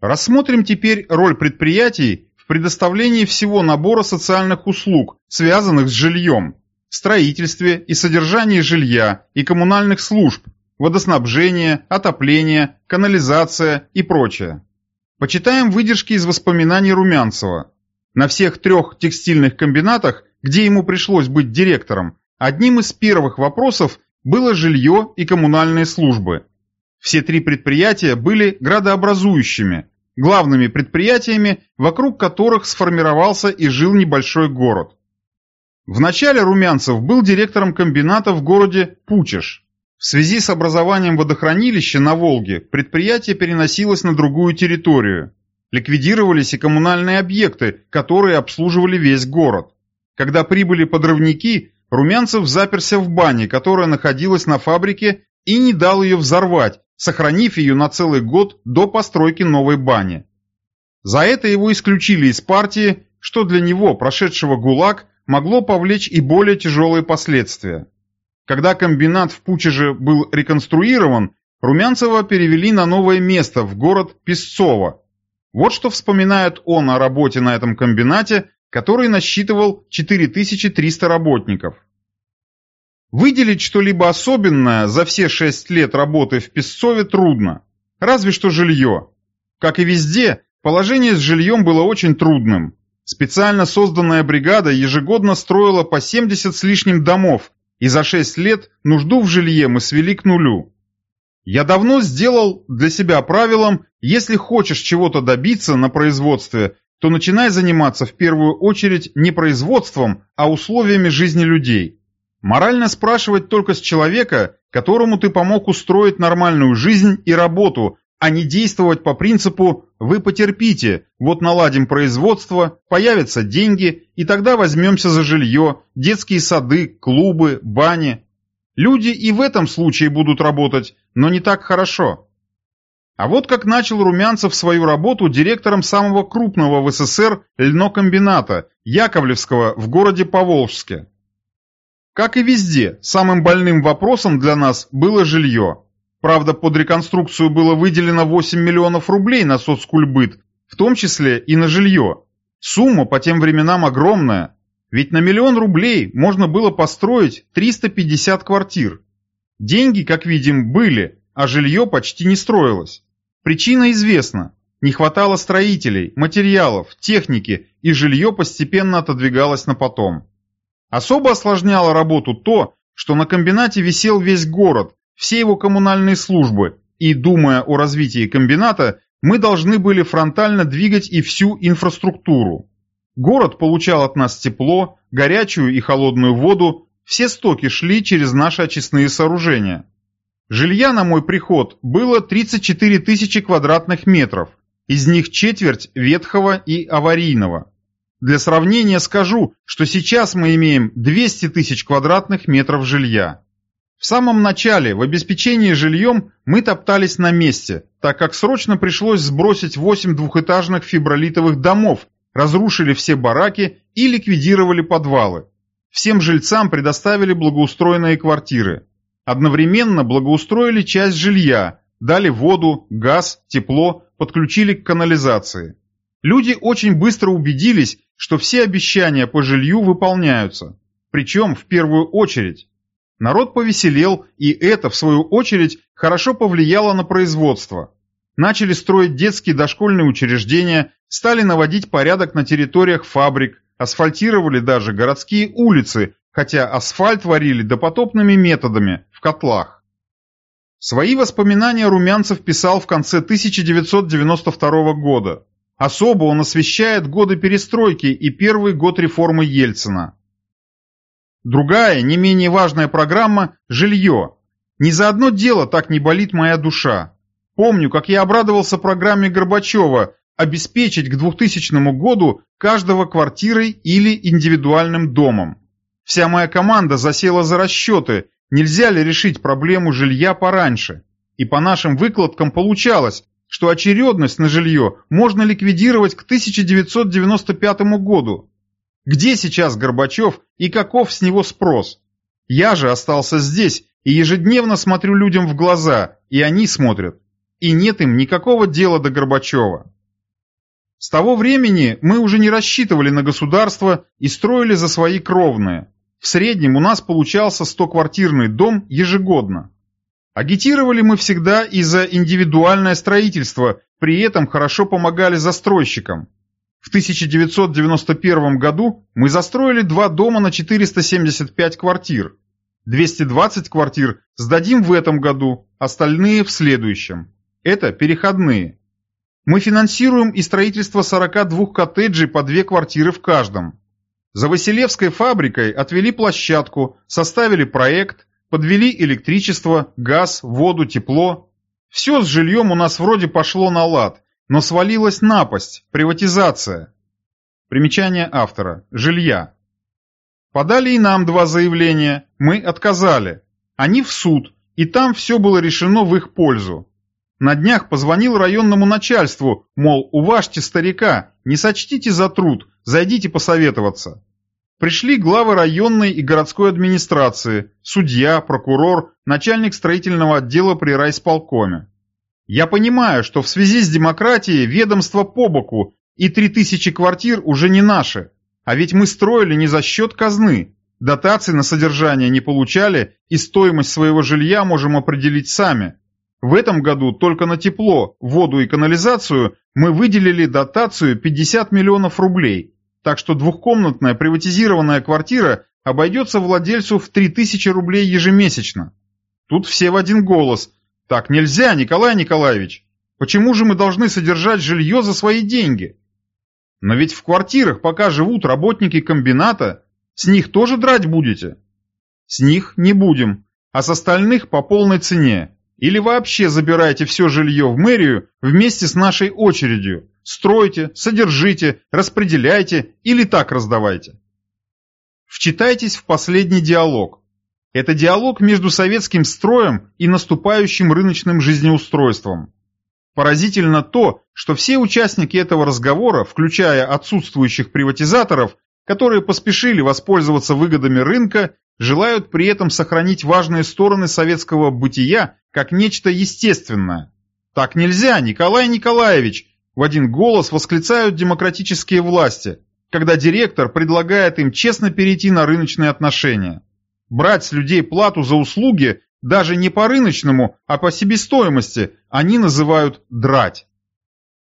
Рассмотрим теперь роль предприятий в предоставлении всего набора социальных услуг, связанных с жильем, строительстве и содержании жилья и коммунальных служб, водоснабжение, отопление, канализация и прочее. Почитаем выдержки из воспоминаний Румянцева. На всех трех текстильных комбинатах, где ему пришлось быть директором, одним из первых вопросов было жилье и коммунальные службы. Все три предприятия были градообразующими, главными предприятиями, вокруг которых сформировался и жил небольшой город. Вначале Румянцев был директором комбината в городе Пучеж. В связи с образованием водохранилища на Волге предприятие переносилось на другую территорию. Ликвидировались и коммунальные объекты, которые обслуживали весь город. Когда прибыли подрывники, Румянцев заперся в бане, которая находилась на фабрике, и не дал ее взорвать, сохранив ее на целый год до постройки новой бани. За это его исключили из партии, что для него, прошедшего ГУЛАГ, могло повлечь и более тяжелые последствия. Когда комбинат в Пучеже был реконструирован, Румянцева перевели на новое место, в город Песцово. Вот что вспоминает он о работе на этом комбинате, который насчитывал 4300 работников. Выделить что-либо особенное за все шесть лет работы в Песцове трудно, разве что жилье. Как и везде, положение с жильем было очень трудным. Специально созданная бригада ежегодно строила по 70 с лишним домов, и за 6 лет нужду в жилье мы свели к нулю. Я давно сделал для себя правилом, если хочешь чего-то добиться на производстве, то начинай заниматься в первую очередь не производством, а условиями жизни людей. Морально спрашивать только с человека, которому ты помог устроить нормальную жизнь и работу, а не действовать по принципу «вы потерпите, вот наладим производство, появятся деньги, и тогда возьмемся за жилье, детские сады, клубы, бани». Люди и в этом случае будут работать, но не так хорошо. А вот как начал Румянцев свою работу директором самого крупного в СССР льнокомбината Яковлевского в городе Поволжске. Как и везде, самым больным вопросом для нас было жилье. Правда, под реконструкцию было выделено 8 миллионов рублей на соцкульбыт, в том числе и на жилье. Сумма по тем временам огромная, ведь на миллион рублей можно было построить 350 квартир. Деньги, как видим, были, а жилье почти не строилось. Причина известна. Не хватало строителей, материалов, техники, и жилье постепенно отодвигалось на потом. Особо осложняло работу то, что на комбинате висел весь город, все его коммунальные службы, и, думая о развитии комбината, мы должны были фронтально двигать и всю инфраструктуру. Город получал от нас тепло, горячую и холодную воду, все стоки шли через наши очистные сооружения. Жилья на мой приход было 34 тысячи квадратных метров, из них четверть ветхого и аварийного. Для сравнения скажу, что сейчас мы имеем 200 тысяч квадратных метров жилья. В самом начале в обеспечении жильем мы топтались на месте, так как срочно пришлось сбросить 8 двухэтажных фибролитовых домов, разрушили все бараки и ликвидировали подвалы. Всем жильцам предоставили благоустроенные квартиры. Одновременно благоустроили часть жилья, дали воду, газ, тепло, подключили к канализации. Люди очень быстро убедились, что все обещания по жилью выполняются. Причем в первую очередь. Народ повеселел, и это, в свою очередь, хорошо повлияло на производство. Начали строить детские дошкольные учреждения, стали наводить порядок на территориях фабрик, асфальтировали даже городские улицы, хотя асфальт варили допотопными методами, в котлах. Свои воспоминания Румянцев писал в конце 1992 года. Особо он освещает годы перестройки и первый год реформы Ельцина. Другая, не менее важная программа – жилье. Ни за одно дело так не болит моя душа. Помню, как я обрадовался программе Горбачева обеспечить к 2000 году каждого квартирой или индивидуальным домом. Вся моя команда засела за расчеты, нельзя ли решить проблему жилья пораньше. И по нашим выкладкам получалось, что очередность на жилье можно ликвидировать к 1995 году. Где сейчас Горбачев и каков с него спрос? Я же остался здесь и ежедневно смотрю людям в глаза, и они смотрят. И нет им никакого дела до Горбачева. С того времени мы уже не рассчитывали на государство и строили за свои кровные. В среднем у нас получался 100-квартирный дом ежегодно. Агитировали мы всегда и за индивидуальное строительство, при этом хорошо помогали застройщикам. В 1991 году мы застроили два дома на 475 квартир. 220 квартир сдадим в этом году, остальные в следующем. Это переходные. Мы финансируем и строительство 42 коттеджей по две квартиры в каждом. За Василевской фабрикой отвели площадку, составили проект, подвели электричество, газ, воду, тепло. Все с жильем у нас вроде пошло на лад, но свалилась напасть, приватизация. Примечание автора. Жилья. Подали и нам два заявления, мы отказали. Они в суд, и там все было решено в их пользу. На днях позвонил районному начальству, мол, уважьте старика, не сочтите за труд, зайдите посоветоваться. Пришли главы районной и городской администрации, судья, прокурор, начальник строительного отдела при райсполкоме. Я понимаю, что в связи с демократией ведомство по боку, и 3000 квартир уже не наши. А ведь мы строили не за счет казны. Дотации на содержание не получали, и стоимость своего жилья можем определить сами. В этом году только на тепло, воду и канализацию мы выделили дотацию 50 миллионов рублей. Так что двухкомнатная приватизированная квартира обойдется владельцу в 3000 рублей ежемесячно. Тут все в один голос. Так нельзя, Николай Николаевич. Почему же мы должны содержать жилье за свои деньги? Но ведь в квартирах, пока живут работники комбината, с них тоже драть будете? С них не будем, а с остальных по полной цене. Или вообще забирайте все жилье в мэрию вместе с нашей очередью. Стройте, содержите, распределяйте или так раздавайте. Вчитайтесь в последний диалог. Это диалог между советским строем и наступающим рыночным жизнеустройством. Поразительно то, что все участники этого разговора, включая отсутствующих приватизаторов, которые поспешили воспользоваться выгодами рынка, желают при этом сохранить важные стороны советского бытия как нечто естественное. Так нельзя, Николай Николаевич, в один голос восклицают демократические власти, когда директор предлагает им честно перейти на рыночные отношения. Брать с людей плату за услуги даже не по рыночному, а по себестоимости, они называют драть.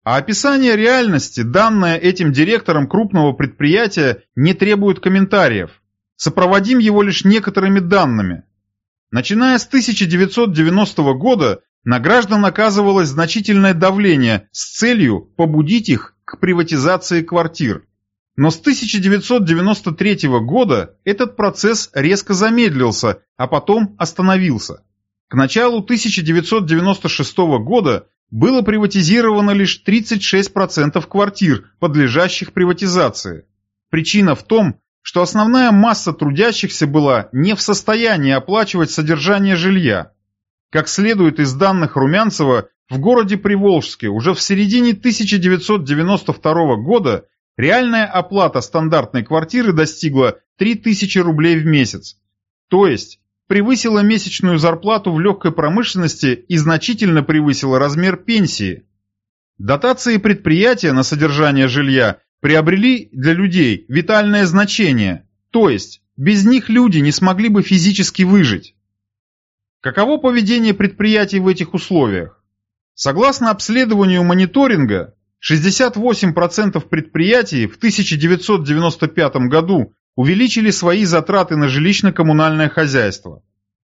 А описание реальности, данное этим директором крупного предприятия, не требует комментариев. Сопроводим его лишь некоторыми данными. Начиная с 1990 года на граждан оказывалось значительное давление с целью побудить их к приватизации квартир. Но с 1993 года этот процесс резко замедлился, а потом остановился. К началу 1996 года было приватизировано лишь 36% квартир, подлежащих приватизации. Причина в том, что основная масса трудящихся была не в состоянии оплачивать содержание жилья. Как следует из данных Румянцева, в городе Приволжске уже в середине 1992 года Реальная оплата стандартной квартиры достигла 3000 рублей в месяц. То есть, превысила месячную зарплату в легкой промышленности и значительно превысила размер пенсии. Дотации предприятия на содержание жилья приобрели для людей витальное значение, то есть, без них люди не смогли бы физически выжить. Каково поведение предприятий в этих условиях? Согласно обследованию мониторинга, 68% предприятий в 1995 году увеличили свои затраты на жилищно-коммунальное хозяйство.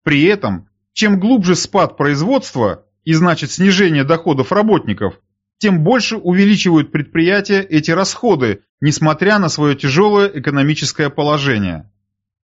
При этом, чем глубже спад производства, и значит снижение доходов работников, тем больше увеличивают предприятия эти расходы, несмотря на свое тяжелое экономическое положение.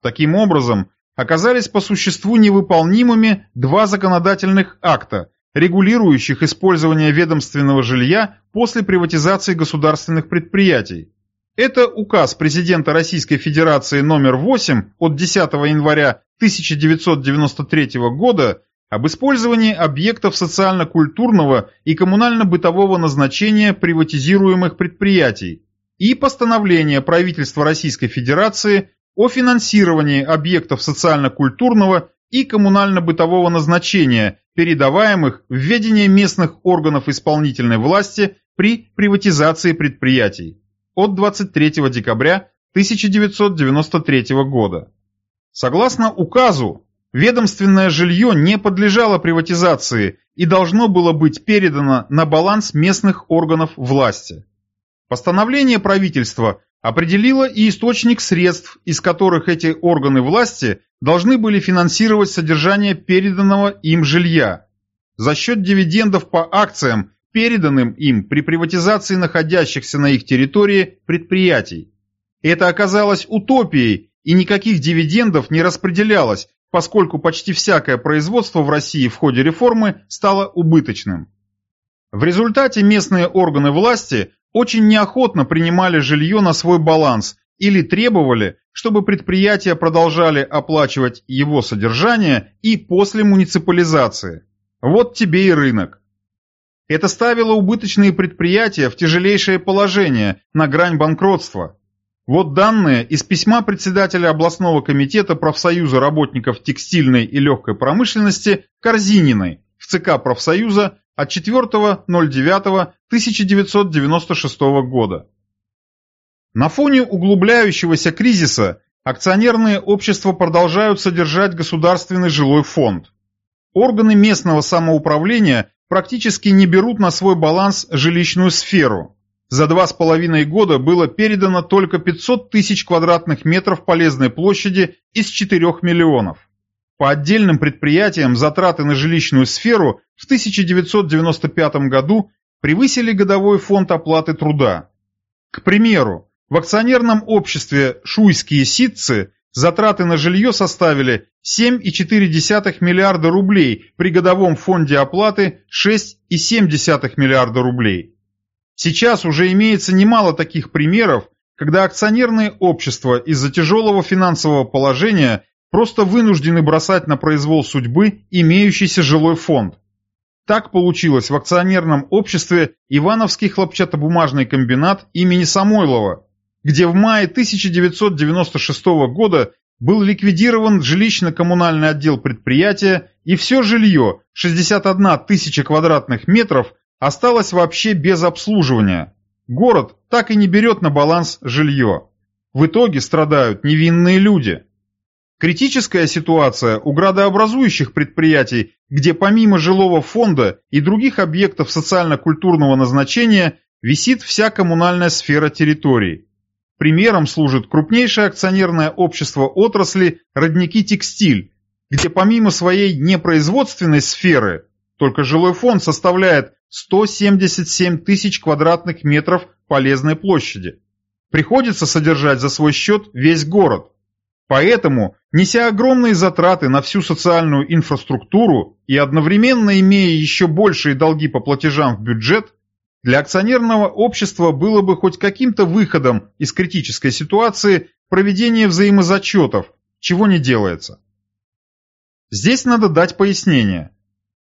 Таким образом, оказались по существу невыполнимыми два законодательных акта, регулирующих использование ведомственного жилья после приватизации государственных предприятий. Это указ президента Российской Федерации номер 8 от 10 января 1993 года об использовании объектов социально-культурного и коммунально-бытового назначения приватизируемых предприятий и постановление правительства Российской Федерации о финансировании объектов социально-культурного и коммунально-бытового назначения, передаваемых в ведение местных органов исполнительной власти при приватизации предприятий от 23 декабря 1993 года. Согласно указу, ведомственное жилье не подлежало приватизации и должно было быть передано на баланс местных органов власти. Постановление правительства определило и источник средств, из которых эти органы власти должны были финансировать содержание переданного им жилья за счет дивидендов по акциям, переданным им при приватизации находящихся на их территории предприятий. Это оказалось утопией, и никаких дивидендов не распределялось, поскольку почти всякое производство в России в ходе реформы стало убыточным. В результате местные органы власти очень неохотно принимали жилье на свой баланс или требовали, чтобы предприятия продолжали оплачивать его содержание и после муниципализации. Вот тебе и рынок. Это ставило убыточные предприятия в тяжелейшее положение, на грань банкротства. Вот данные из письма председателя областного комитета профсоюза работников текстильной и легкой промышленности Корзининой в ЦК профсоюза от 4.09.1996 года. На фоне углубляющегося кризиса акционерные общества продолжают содержать государственный жилой фонд. Органы местного самоуправления практически не берут на свой баланс жилищную сферу. За два с половиной года было передано только 500 тысяч квадратных метров полезной площади из 4 миллионов. По отдельным предприятиям затраты на жилищную сферу в 1995 году превысили годовой фонд оплаты труда. К примеру, в акционерном обществе «Шуйские ситцы» затраты на жилье составили 7,4 миллиарда рублей при годовом фонде оплаты 6,7 миллиарда рублей. Сейчас уже имеется немало таких примеров, когда акционерные общества из-за тяжелого финансового положения просто вынуждены бросать на произвол судьбы имеющийся жилой фонд. Так получилось в акционерном обществе Ивановский хлопчатобумажный комбинат имени Самойлова, где в мае 1996 года был ликвидирован жилищно-коммунальный отдел предприятия и все жилье, 61 тысяча квадратных метров, осталось вообще без обслуживания. Город так и не берет на баланс жилье. В итоге страдают невинные люди. Критическая ситуация у градообразующих предприятий, где помимо жилого фонда и других объектов социально-культурного назначения висит вся коммунальная сфера территории. Примером служит крупнейшее акционерное общество отрасли «Родники Текстиль», где помимо своей непроизводственной сферы, только жилой фонд составляет 177 тысяч квадратных метров полезной площади. Приходится содержать за свой счет весь город. Поэтому, неся огромные затраты на всю социальную инфраструктуру и одновременно имея еще большие долги по платежам в бюджет, для акционерного общества было бы хоть каким-то выходом из критической ситуации проведение взаимозачетов, чего не делается. Здесь надо дать пояснение.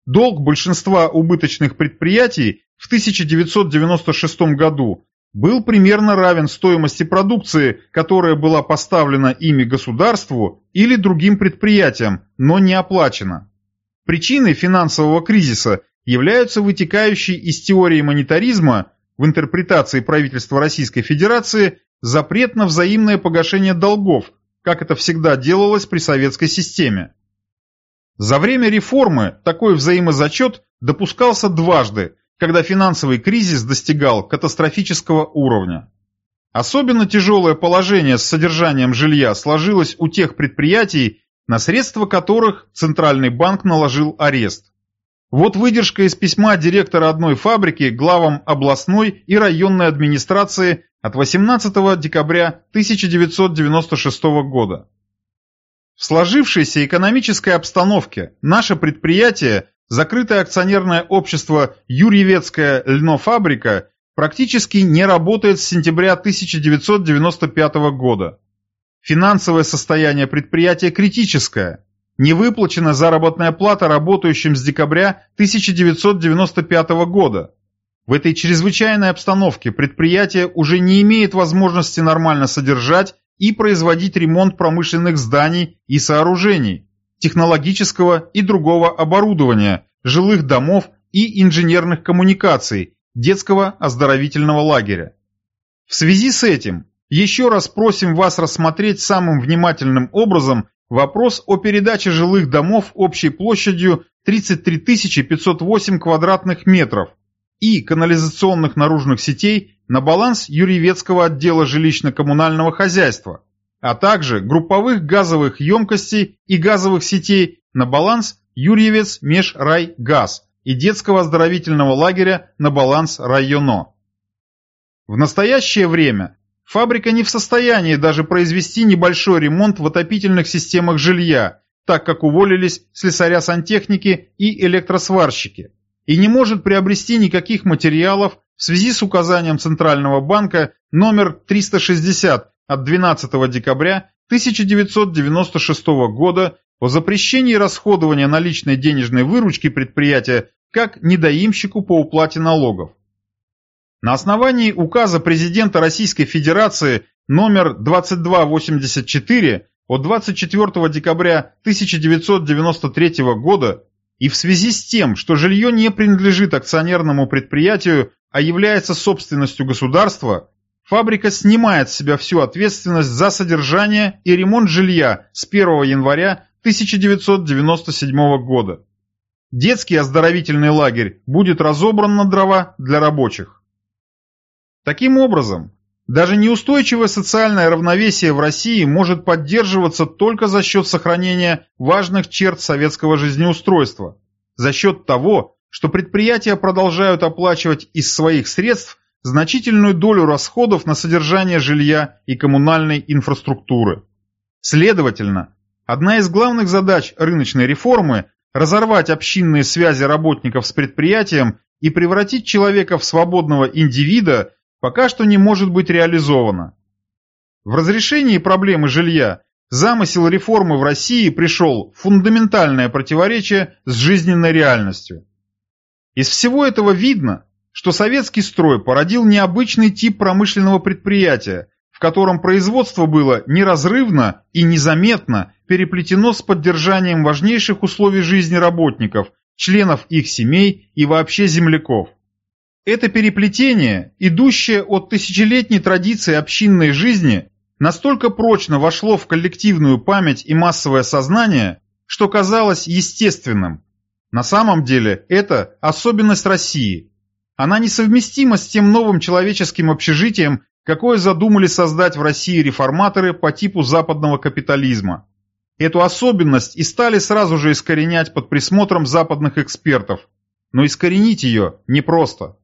Долг большинства убыточных предприятий в 1996 году был примерно равен стоимости продукции, которая была поставлена ими государству или другим предприятиям, но не оплачена. Причиной финансового кризиса являются вытекающие из теории монетаризма в интерпретации правительства Российской Федерации запрет на взаимное погашение долгов, как это всегда делалось при советской системе. За время реформы такой взаимозачет допускался дважды – когда финансовый кризис достигал катастрофического уровня. Особенно тяжелое положение с содержанием жилья сложилось у тех предприятий, на средства которых Центральный банк наложил арест. Вот выдержка из письма директора одной фабрики главам областной и районной администрации от 18 декабря 1996 года. В сложившейся экономической обстановке наше предприятие закрытое акционерное общество «Юрьевецкая льнофабрика» практически не работает с сентября 1995 года. Финансовое состояние предприятия критическое. Не выплачена заработная плата работающим с декабря 1995 года. В этой чрезвычайной обстановке предприятие уже не имеет возможности нормально содержать и производить ремонт промышленных зданий и сооружений технологического и другого оборудования, жилых домов и инженерных коммуникаций, детского оздоровительного лагеря. В связи с этим еще раз просим вас рассмотреть самым внимательным образом вопрос о передаче жилых домов общей площадью 33 508 квадратных метров и канализационных наружных сетей на баланс Юрьевецкого отдела жилищно-коммунального хозяйства, а также групповых газовых емкостей и газовых сетей на баланс Юрьевец Межрайгаз и детского оздоровительного лагеря на баланс Районо. В настоящее время фабрика не в состоянии даже произвести небольшой ремонт в отопительных системах жилья, так как уволились слесаря-сантехники и электросварщики, и не может приобрести никаких материалов в связи с указанием Центрального банка номер 360 от 12 декабря 1996 года о запрещении расходования наличной денежной выручки предприятия как недоимщику по уплате налогов. На основании указа президента Российской Федерации номер 2284 от 24 декабря 1993 года и в связи с тем, что жилье не принадлежит акционерному предприятию, а является собственностью государства, фабрика снимает с себя всю ответственность за содержание и ремонт жилья с 1 января 1997 года. Детский оздоровительный лагерь будет разобран на дрова для рабочих. Таким образом, даже неустойчивое социальное равновесие в России может поддерживаться только за счет сохранения важных черт советского жизнеустройства, за счет того, что предприятия продолжают оплачивать из своих средств значительную долю расходов на содержание жилья и коммунальной инфраструктуры. Следовательно, одна из главных задач рыночной реформы – разорвать общинные связи работников с предприятием и превратить человека в свободного индивида пока что не может быть реализовано. В разрешении проблемы жилья замысел реформы в России пришел в фундаментальное противоречие с жизненной реальностью. Из всего этого видно, что советский строй породил необычный тип промышленного предприятия, в котором производство было неразрывно и незаметно переплетено с поддержанием важнейших условий жизни работников, членов их семей и вообще земляков. Это переплетение, идущее от тысячелетней традиции общинной жизни, настолько прочно вошло в коллективную память и массовое сознание, что казалось естественным. На самом деле это особенность России. Она несовместима с тем новым человеческим общежитием, какое задумали создать в России реформаторы по типу западного капитализма. Эту особенность и стали сразу же искоренять под присмотром западных экспертов. Но искоренить ее непросто.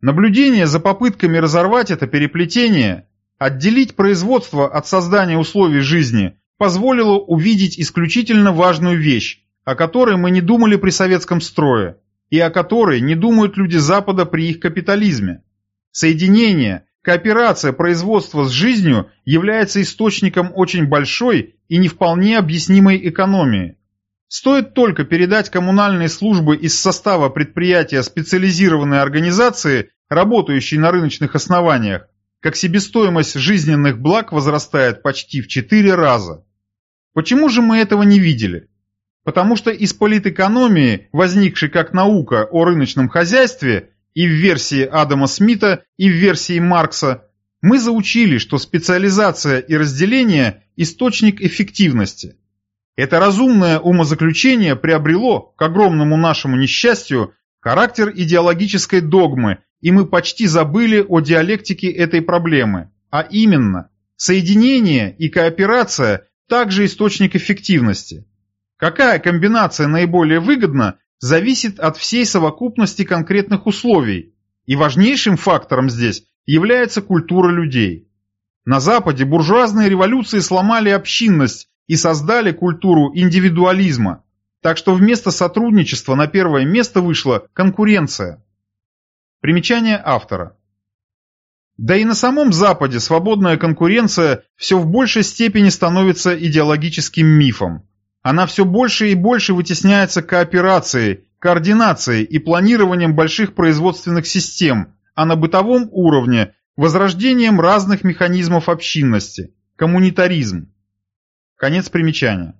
Наблюдение за попытками разорвать это переплетение, отделить производство от создания условий жизни, позволило увидеть исключительно важную вещь, о которой мы не думали при советском строе, и о которой не думают люди Запада при их капитализме. Соединение, кооперация производства с жизнью является источником очень большой и не вполне объяснимой экономии. Стоит только передать коммунальные службы из состава предприятия специализированной организации, работающей на рыночных основаниях, как себестоимость жизненных благ возрастает почти в 4 раза. Почему же мы этого не видели? Потому что из политэкономии, возникшей как наука о рыночном хозяйстве, и в версии Адама Смита, и в версии Маркса, мы заучили, что специализация и разделение – источник эффективности. Это разумное умозаключение приобрело, к огромному нашему несчастью, характер идеологической догмы, и мы почти забыли о диалектике этой проблемы, а именно, соединение и кооперация также источник эффективности. Какая комбинация наиболее выгодна, зависит от всей совокупности конкретных условий, и важнейшим фактором здесь является культура людей. На Западе буржуазные революции сломали общинность и создали культуру индивидуализма. Так что вместо сотрудничества на первое место вышла конкуренция. Примечание автора. Да и на самом Западе свободная конкуренция все в большей степени становится идеологическим мифом. Она все больше и больше вытесняется кооперацией, координацией и планированием больших производственных систем, а на бытовом уровне – возрождением разных механизмов общинности – коммунитаризм. Конец примечания.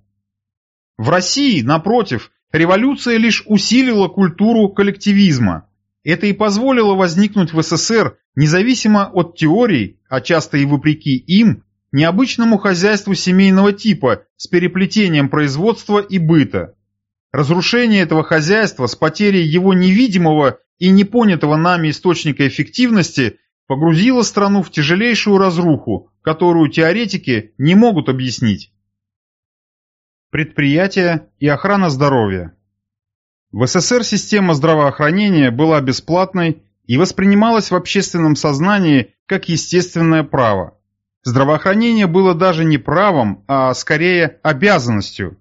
В России, напротив, революция лишь усилила культуру коллективизма. Это и позволило возникнуть в СССР, независимо от теорий, а часто и вопреки им, необычному хозяйству семейного типа с переплетением производства и быта. Разрушение этого хозяйства с потерей его невидимого и непонятого нами источника эффективности погрузило страну в тяжелейшую разруху, которую теоретики не могут объяснить. Предприятия и охрана здоровья. В СССР система здравоохранения была бесплатной и воспринималась в общественном сознании как естественное право. Здравоохранение было даже не правом, а скорее обязанностью.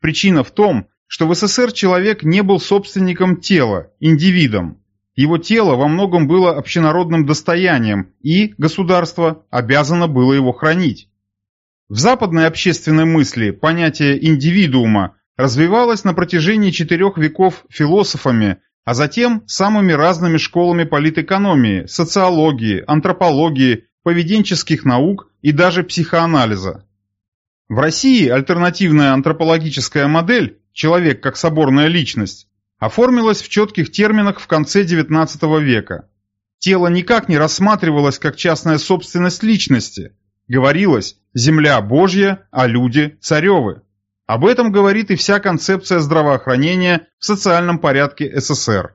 Причина в том, что в СССР человек не был собственником тела, индивидом. Его тело во многом было общенародным достоянием, и государство обязано было его хранить. В западной общественной мысли понятие индивидуума развивалось на протяжении четырех веков философами, а затем самыми разными школами политэкономии, социологии, антропологии, поведенческих наук и даже психоанализа. В России альтернативная антропологическая модель «человек как соборная личность» оформилась в четких терминах в конце XIX века. Тело никак не рассматривалось как частная собственность личности. Говорилось «земля Божья, а люди царевы». Об этом говорит и вся концепция здравоохранения в социальном порядке СССР.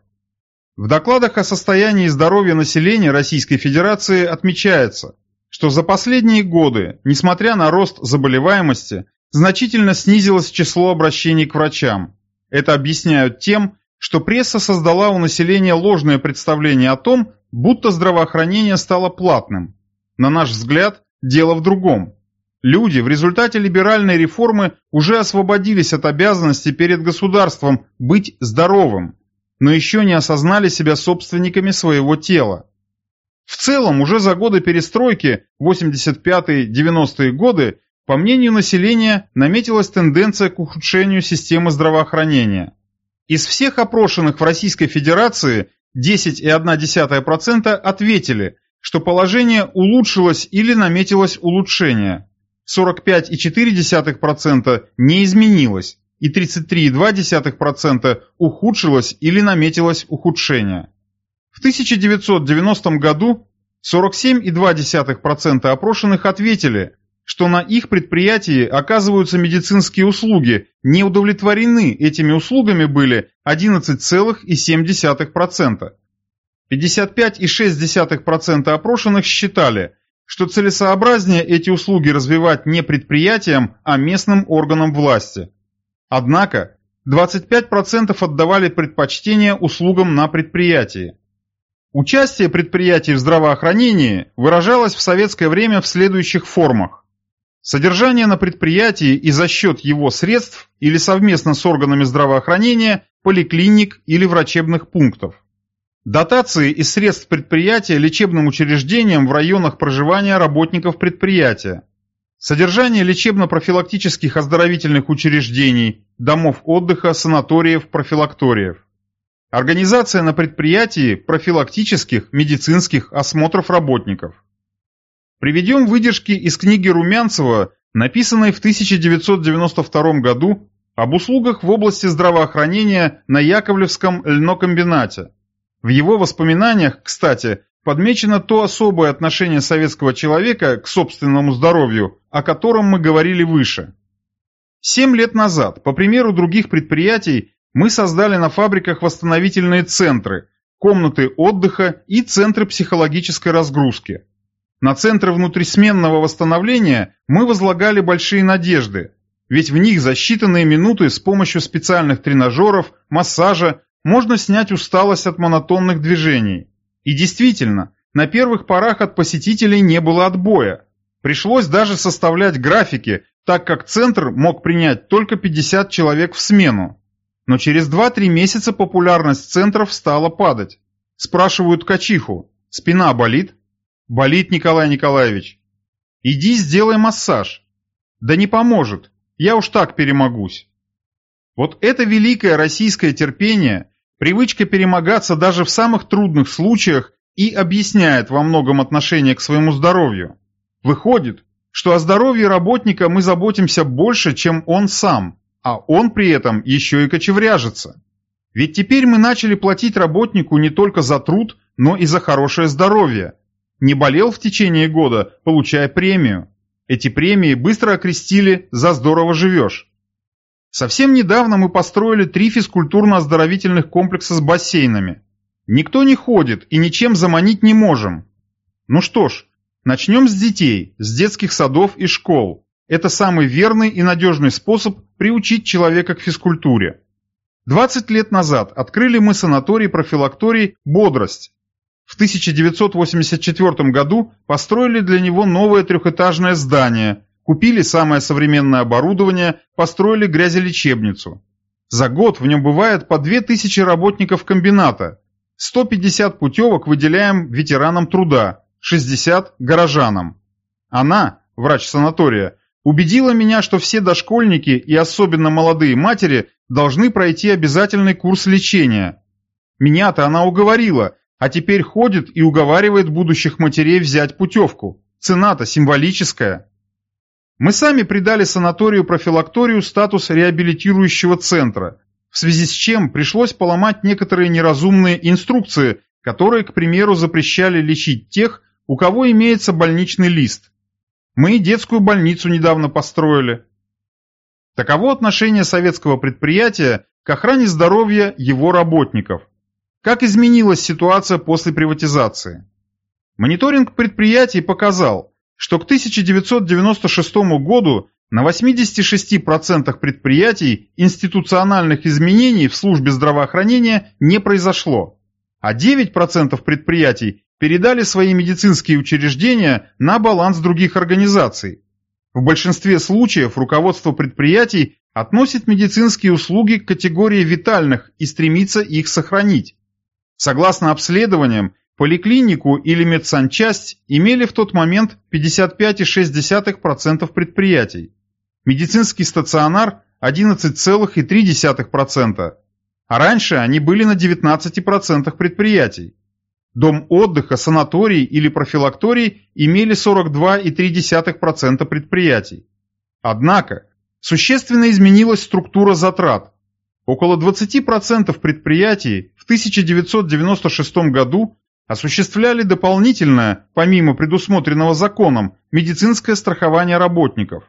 В докладах о состоянии здоровья населения Российской Федерации отмечается, что за последние годы, несмотря на рост заболеваемости, значительно снизилось число обращений к врачам. Это объясняют тем, что пресса создала у населения ложное представление о том, будто здравоохранение стало платным. На наш взгляд, дело в другом. Люди в результате либеральной реформы уже освободились от обязанности перед государством быть здоровым, но еще не осознали себя собственниками своего тела. В целом, уже за годы перестройки, 85-90-е годы, по мнению населения, наметилась тенденция к ухудшению системы здравоохранения. Из всех опрошенных в Российской Федерации 10,1% ответили, что положение улучшилось или наметилось улучшение. 45,4% не изменилось и 33,2% ухудшилось или наметилось ухудшение. В 1990 году 47,2% опрошенных ответили, что на их предприятии оказываются медицинские услуги, не удовлетворены этими услугами были 11,7%. 55,6% опрошенных считали, что целесообразнее эти услуги развивать не предприятиям, а местным органам власти. Однако 25% отдавали предпочтение услугам на предприятии. Участие предприятий в здравоохранении выражалось в советское время в следующих формах. Содержание на предприятии и за счет его средств или совместно с органами здравоохранения, поликлиник или врачебных пунктов. Дотации из средств предприятия лечебным учреждениям в районах проживания работников предприятия. Содержание лечебно-профилактических оздоровительных учреждений, домов отдыха, санаториев, профилакториев. Организация на предприятии профилактических медицинских осмотров работников. Приведем выдержки из книги Румянцева, написанной в 1992 году об услугах в области здравоохранения на Яковлевском льнокомбинате. В его воспоминаниях, кстати, подмечено то особое отношение советского человека к собственному здоровью, о котором мы говорили выше. Семь лет назад, по примеру других предприятий, мы создали на фабриках восстановительные центры, комнаты отдыха и центры психологической разгрузки. На центры внутрисменного восстановления мы возлагали большие надежды, ведь в них за считанные минуты с помощью специальных тренажеров, массажа можно снять усталость от монотонных движений. И действительно, на первых порах от посетителей не было отбоя. Пришлось даже составлять графики, так как центр мог принять только 50 человек в смену. Но через 2-3 месяца популярность центров стала падать. Спрашивают качиху, спина болит? Болит, Николай Николаевич. Иди сделай массаж. Да не поможет, я уж так перемогусь. Вот это великое российское терпение Привычка перемогаться даже в самых трудных случаях и объясняет во многом отношение к своему здоровью. Выходит, что о здоровье работника мы заботимся больше, чем он сам, а он при этом еще и кочевряжется. Ведь теперь мы начали платить работнику не только за труд, но и за хорошее здоровье. Не болел в течение года, получая премию. Эти премии быстро окрестили «за здорово живешь». Совсем недавно мы построили три физкультурно-оздоровительных комплекса с бассейнами. Никто не ходит и ничем заманить не можем. Ну что ж, начнем с детей, с детских садов и школ. Это самый верный и надежный способ приучить человека к физкультуре. 20 лет назад открыли мы санаторий-профилакторий «Бодрость». В 1984 году построили для него новое трехэтажное здание, Купили самое современное оборудование, построили грязелечебницу. За год в нем бывает по 2000 работников комбината. 150 путевок выделяем ветеранам труда, 60 – горожанам. Она, врач санатория, убедила меня, что все дошкольники и особенно молодые матери должны пройти обязательный курс лечения. Меня-то она уговорила, а теперь ходит и уговаривает будущих матерей взять путевку. Цена-то символическая. Мы сами придали санаторию-профилакторию статус реабилитирующего центра, в связи с чем пришлось поломать некоторые неразумные инструкции, которые, к примеру, запрещали лечить тех, у кого имеется больничный лист. Мы детскую больницу недавно построили. Таково отношение советского предприятия к охране здоровья его работников. Как изменилась ситуация после приватизации? Мониторинг предприятий показал, что к 1996 году на 86% предприятий институциональных изменений в службе здравоохранения не произошло, а 9% предприятий передали свои медицинские учреждения на баланс других организаций. В большинстве случаев руководство предприятий относит медицинские услуги к категории витальных и стремится их сохранить. Согласно обследованиям, Поликлинику или медсанчасть имели в тот момент 55,6% предприятий, медицинский стационар 11,3%, а раньше они были на 19% предприятий. Дом отдыха, санаторий или профилакторий имели 42,3% предприятий. Однако, существенно изменилась структура затрат. Около 20% предприятий в 1996 году осуществляли дополнительное, помимо предусмотренного законом, медицинское страхование работников.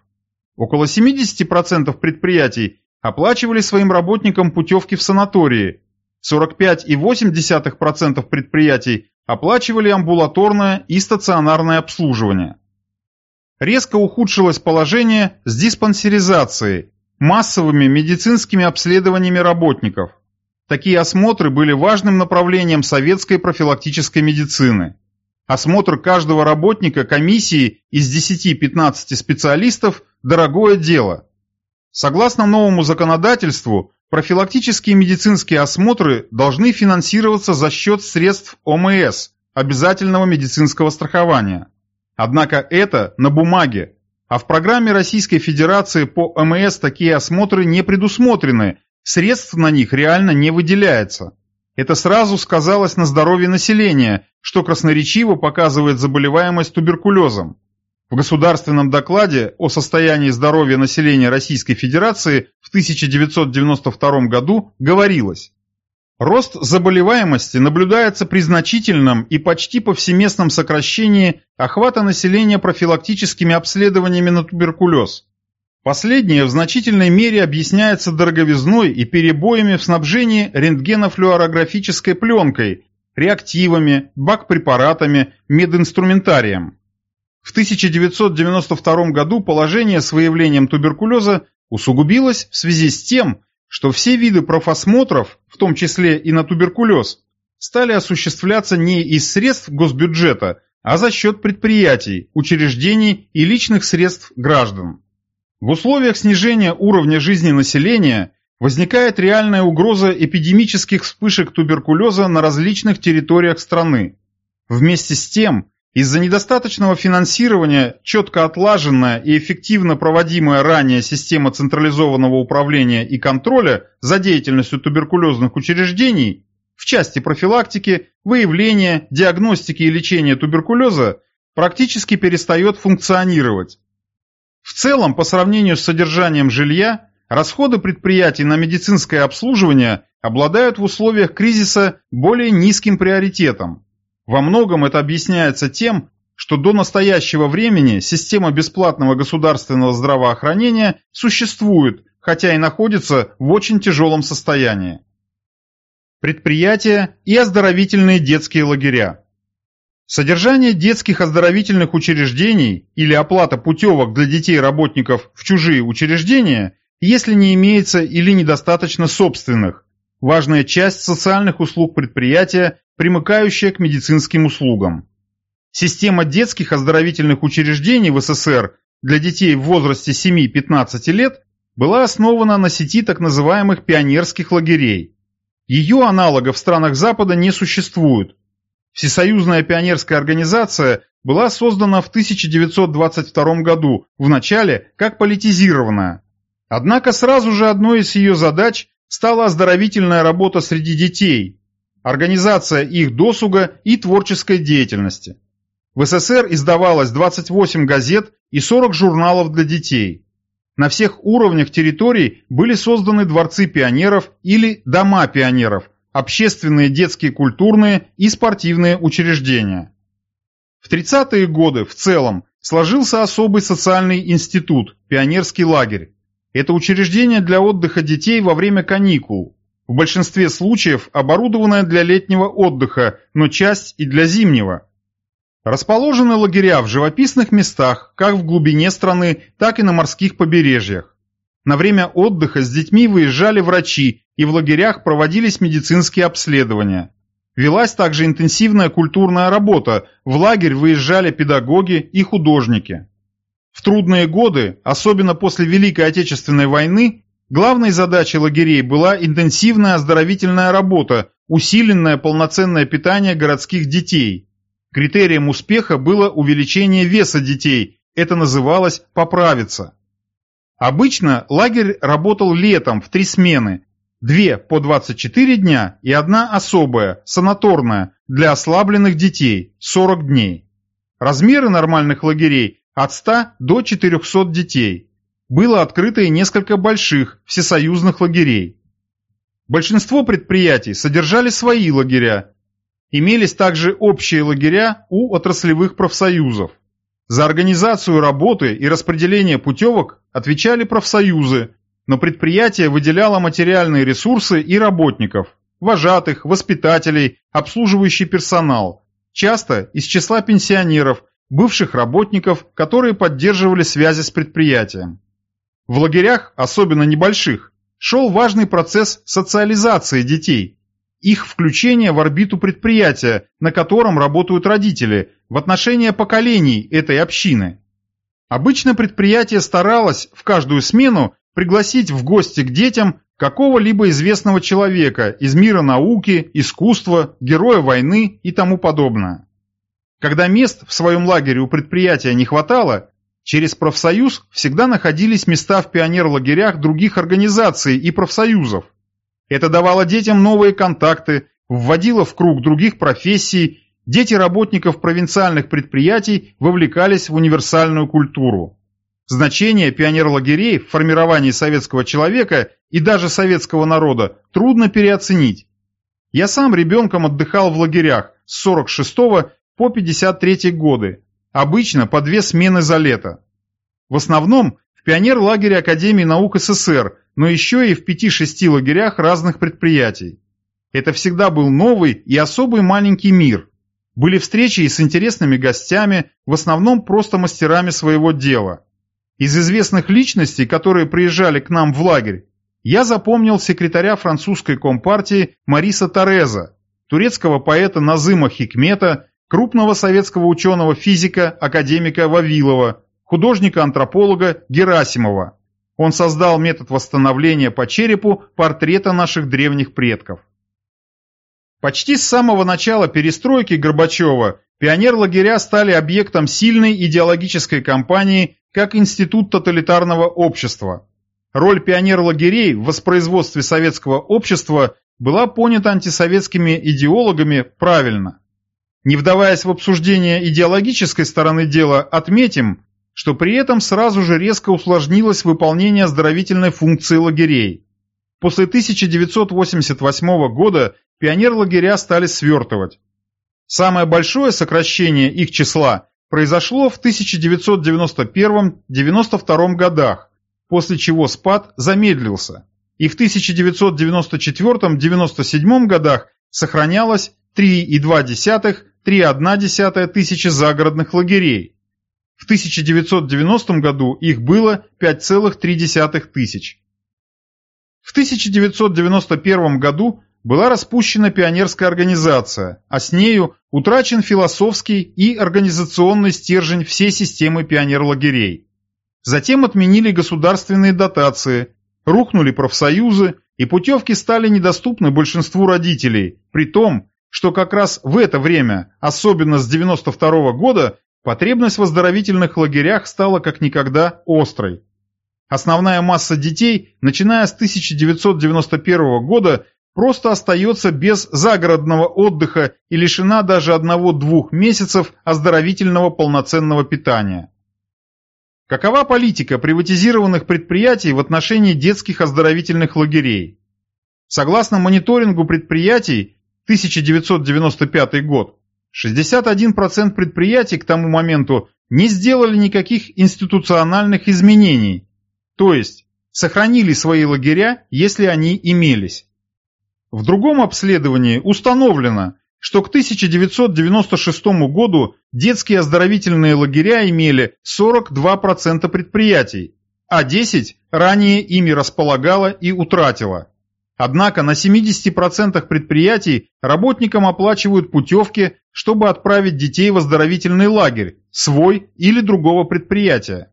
Около 70% предприятий оплачивали своим работникам путевки в санатории, 45,8% предприятий оплачивали амбулаторное и стационарное обслуживание. Резко ухудшилось положение с диспансеризацией, массовыми медицинскими обследованиями работников. Такие осмотры были важным направлением советской профилактической медицины. Осмотр каждого работника комиссии из 10-15 специалистов – дорогое дело. Согласно новому законодательству, профилактические медицинские осмотры должны финансироваться за счет средств ОМС – обязательного медицинского страхования. Однако это на бумаге, а в программе Российской Федерации по ОМС такие осмотры не предусмотрены средств на них реально не выделяется. Это сразу сказалось на здоровье населения, что красноречиво показывает заболеваемость туберкулезом. В государственном докладе о состоянии здоровья населения Российской Федерации в 1992 году говорилось, Рост заболеваемости наблюдается при значительном и почти повсеместном сокращении охвата населения профилактическими обследованиями на туберкулез. Последнее в значительной мере объясняется дороговизной и перебоями в снабжении рентгенофлюорографической пленкой, реактивами, бак-препаратами, мединструментарием. В 1992 году положение с выявлением туберкулеза усугубилось в связи с тем, что все виды профосмотров, в том числе и на туберкулез, стали осуществляться не из средств госбюджета, а за счет предприятий, учреждений и личных средств граждан. В условиях снижения уровня жизни населения возникает реальная угроза эпидемических вспышек туберкулеза на различных территориях страны. Вместе с тем, из-за недостаточного финансирования четко отлаженная и эффективно проводимая ранее система централизованного управления и контроля за деятельностью туберкулезных учреждений в части профилактики, выявления, диагностики и лечения туберкулеза практически перестает функционировать. В целом, по сравнению с содержанием жилья, расходы предприятий на медицинское обслуживание обладают в условиях кризиса более низким приоритетом. Во многом это объясняется тем, что до настоящего времени система бесплатного государственного здравоохранения существует, хотя и находится в очень тяжелом состоянии. Предприятия и оздоровительные детские лагеря. Содержание детских оздоровительных учреждений или оплата путевок для детей-работников в чужие учреждения, если не имеется или недостаточно собственных, важная часть социальных услуг предприятия, примыкающая к медицинским услугам. Система детских оздоровительных учреждений в СССР для детей в возрасте 7-15 лет была основана на сети так называемых пионерских лагерей. Ее аналогов в странах Запада не существует, Всесоюзная пионерская организация была создана в 1922 году, вначале как политизированная. Однако сразу же одной из ее задач стала оздоровительная работа среди детей. организация их досуга и творческой деятельности. В СССР издавалось 28 газет и 40 журналов для детей. На всех уровнях территорий были созданы дворцы пионеров или дома пионеров, общественные детские культурные и спортивные учреждения. В 30-е годы в целом сложился особый социальный институт – пионерский лагерь. Это учреждение для отдыха детей во время каникул, в большинстве случаев оборудованное для летнего отдыха, но часть и для зимнего. Расположены лагеря в живописных местах, как в глубине страны, так и на морских побережьях. На время отдыха с детьми выезжали врачи, и в лагерях проводились медицинские обследования. Велась также интенсивная культурная работа, в лагерь выезжали педагоги и художники. В трудные годы, особенно после Великой Отечественной войны, главной задачей лагерей была интенсивная оздоровительная работа, усиленное полноценное питание городских детей. Критерием успеха было увеличение веса детей, это называлось «поправиться». Обычно лагерь работал летом в три смены, Две по 24 дня и одна особая, санаторная, для ослабленных детей, 40 дней. Размеры нормальных лагерей от 100 до 400 детей. Было открыто и несколько больших, всесоюзных лагерей. Большинство предприятий содержали свои лагеря. Имелись также общие лагеря у отраслевых профсоюзов. За организацию работы и распределение путевок отвечали профсоюзы, но предприятие выделяло материальные ресурсы и работников, вожатых, воспитателей, обслуживающий персонал, часто из числа пенсионеров, бывших работников, которые поддерживали связи с предприятием. В лагерях, особенно небольших, шел важный процесс социализации детей, их включения в орбиту предприятия, на котором работают родители, в отношения поколений этой общины. Обычно предприятие старалось в каждую смену пригласить в гости к детям какого-либо известного человека из мира науки, искусства, героя войны и тому подобное. Когда мест в своем лагере у предприятия не хватало, через профсоюз всегда находились места в пионер-лагерях других организаций и профсоюзов. Это давало детям новые контакты, вводило в круг других профессий, дети работников провинциальных предприятий вовлекались в универсальную культуру. Значение пионерлагерей в формировании советского человека и даже советского народа трудно переоценить. Я сам ребенком отдыхал в лагерях с 46 по 53 годы, обычно по две смены за лето. В основном в пионер-лагере Академии наук СССР, но еще и в 5-6 лагерях разных предприятий. Это всегда был новый и особый маленький мир. Были встречи и с интересными гостями, в основном просто мастерами своего дела. Из известных личностей, которые приезжали к нам в лагерь, я запомнил секретаря французской компартии Мариса Тореза, турецкого поэта Назыма Хикмета, крупного советского ученого-физика, академика Вавилова, художника-антрополога Герасимова. Он создал метод восстановления по черепу портрета наших древних предков. Почти с самого начала перестройки Горбачева пионер-лагеря стали объектом сильной идеологической кампании как институт тоталитарного общества. Роль пионер-лагерей в воспроизводстве советского общества была понята антисоветскими идеологами правильно. Не вдаваясь в обсуждение идеологической стороны дела, отметим, что при этом сразу же резко усложнилось выполнение оздоровительной функции лагерей. После 1988 года пионер-лагеря стали свертывать. Самое большое сокращение их числа произошло в 1991-92 годах, после чего спад замедлился, и в 1994-97 годах сохранялось 3,2-3,1 тысячи загородных лагерей. В 1990 году их было 5,3 тысяч. В 1991 году была распущена пионерская организация, а с нею утрачен философский и организационный стержень всей системы пионерлагерей. Затем отменили государственные дотации, рухнули профсоюзы, и путевки стали недоступны большинству родителей, при том, что как раз в это время, особенно с 92 -го года, потребность в оздоровительных лагерях стала как никогда острой. Основная масса детей, начиная с 1991 года, просто остается без загородного отдыха и лишена даже одного-двух месяцев оздоровительного полноценного питания. Какова политика приватизированных предприятий в отношении детских оздоровительных лагерей? Согласно мониторингу предприятий 1995 год, 61% предприятий к тому моменту не сделали никаких институциональных изменений, то есть сохранили свои лагеря, если они имелись. В другом обследовании установлено, что к 1996 году детские оздоровительные лагеря имели 42% предприятий, а 10% ранее ими располагало и утратило. Однако на 70% предприятий работникам оплачивают путевки, чтобы отправить детей в оздоровительный лагерь, свой или другого предприятия.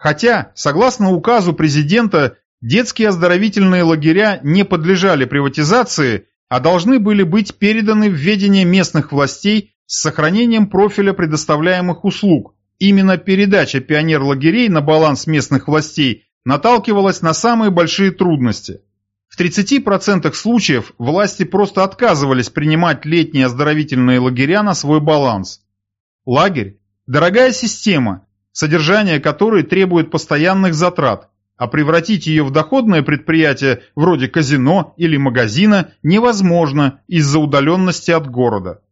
Хотя, согласно указу президента, детские оздоровительные лагеря не подлежали приватизации, а должны были быть переданы в ведение местных властей с сохранением профиля предоставляемых услуг. Именно передача пионер-лагерей на баланс местных властей наталкивалась на самые большие трудности – в 30% случаев власти просто отказывались принимать летние оздоровительные лагеря на свой баланс. Лагерь – дорогая система, содержание которой требует постоянных затрат, а превратить ее в доходное предприятие вроде казино или магазина невозможно из-за удаленности от города.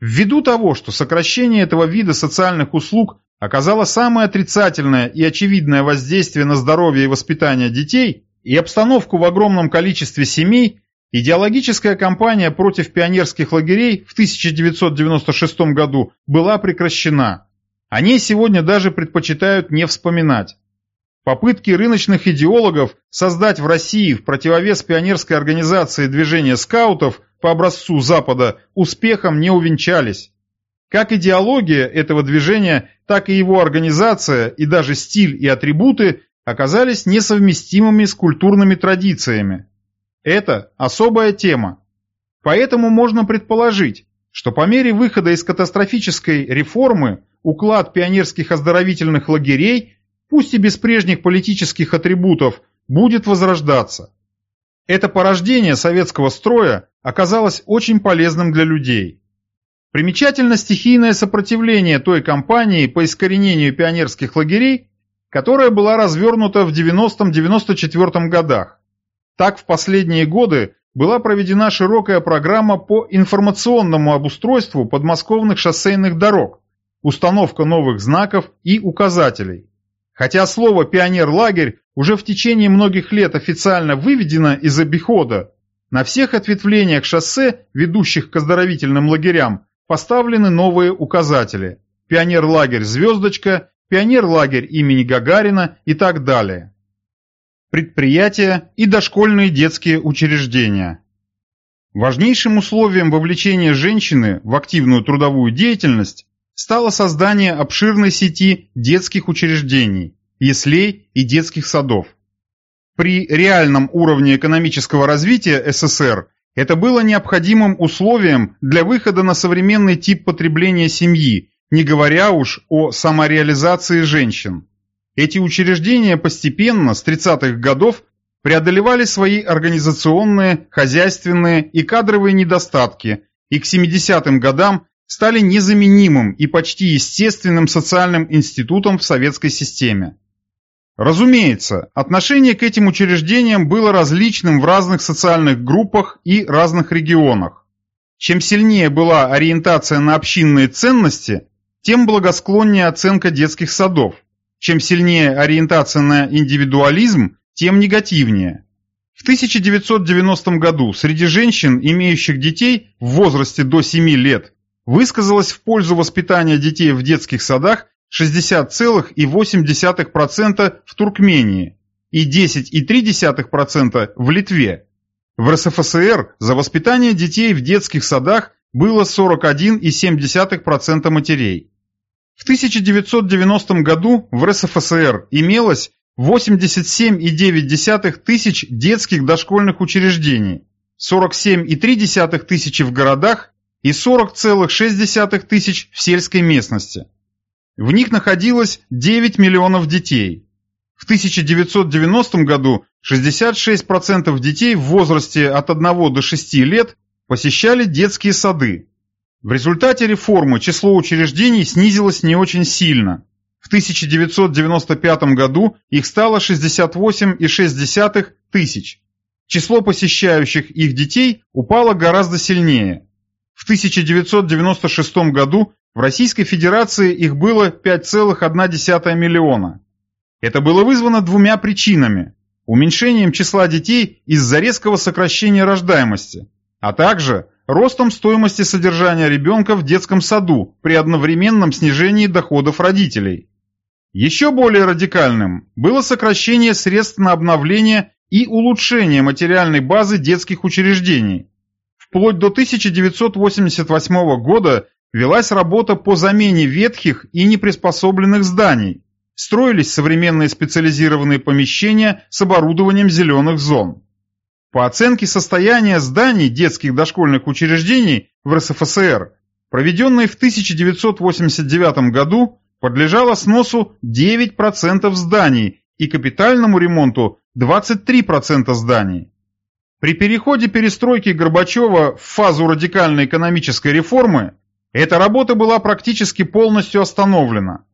Ввиду того, что сокращение этого вида социальных услуг оказало самое отрицательное и очевидное воздействие на здоровье и воспитание детей – и обстановку в огромном количестве семей, идеологическая кампания против пионерских лагерей в 1996 году была прекращена. О ней сегодня даже предпочитают не вспоминать. Попытки рыночных идеологов создать в России в противовес пионерской организации движения скаутов по образцу Запада успехом не увенчались. Как идеология этого движения, так и его организация и даже стиль и атрибуты оказались несовместимыми с культурными традициями. Это особая тема. Поэтому можно предположить, что по мере выхода из катастрофической реформы уклад пионерских оздоровительных лагерей, пусть и без прежних политических атрибутов, будет возрождаться. Это порождение советского строя оказалось очень полезным для людей. Примечательно стихийное сопротивление той кампании по искоренению пионерских лагерей, которая была развернута в 90-94 годах. Так в последние годы была проведена широкая программа по информационному обустройству подмосковных шоссейных дорог, установка новых знаков и указателей. Хотя слово «пионер-лагерь» уже в течение многих лет официально выведено из обихода, на всех ответвлениях шоссе, ведущих к оздоровительным лагерям, поставлены новые указатели. Пионер-лагерь «Звездочка» пионер-лагерь имени Гагарина и так далее. Предприятия и дошкольные детские учреждения. Важнейшим условием вовлечения женщины в активную трудовую деятельность стало создание обширной сети детских учреждений, яслей и детских садов. При реальном уровне экономического развития СССР это было необходимым условием для выхода на современный тип потребления семьи не говоря уж о самореализации женщин. Эти учреждения постепенно, с 30-х годов, преодолевали свои организационные, хозяйственные и кадровые недостатки и к 70-м годам стали незаменимым и почти естественным социальным институтом в советской системе. Разумеется, отношение к этим учреждениям было различным в разных социальных группах и разных регионах. Чем сильнее была ориентация на общинные ценности, тем благосклоннее оценка детских садов. Чем сильнее ориентация на индивидуализм, тем негативнее. В 1990 году среди женщин, имеющих детей в возрасте до 7 лет, высказалось в пользу воспитания детей в детских садах 60,8% в Туркмении и 10,3% в Литве. В РСФСР за воспитание детей в детских садах было 41,7% матерей. В 1990 году в РСФСР имелось 87,9 тысяч детских дошкольных учреждений, 47,3 тысячи в городах и 40,6 тысяч в сельской местности. В них находилось 9 миллионов детей. В В 1990 году 66% детей в возрасте от 1 до 6 лет посещали детские сады. В результате реформы число учреждений снизилось не очень сильно. В 1995 году их стало 68,6 тысяч. Число посещающих их детей упало гораздо сильнее. В 1996 году в Российской Федерации их было 5,1 миллиона. Это было вызвано двумя причинами. Уменьшением числа детей из-за резкого сокращения рождаемости, а также ростом стоимости содержания ребенка в детском саду при одновременном снижении доходов родителей. Еще более радикальным было сокращение средств на обновление и улучшение материальной базы детских учреждений. Вплоть до 1988 года велась работа по замене ветхих и неприспособленных зданий. Строились современные специализированные помещения с оборудованием зеленых зон. По оценке состояния зданий детских дошкольных учреждений в РСФСР, проведенной в 1989 году, подлежало сносу 9% зданий и капитальному ремонту 23% зданий. При переходе перестройки Горбачева в фазу радикальной экономической реформы эта работа была практически полностью остановлена.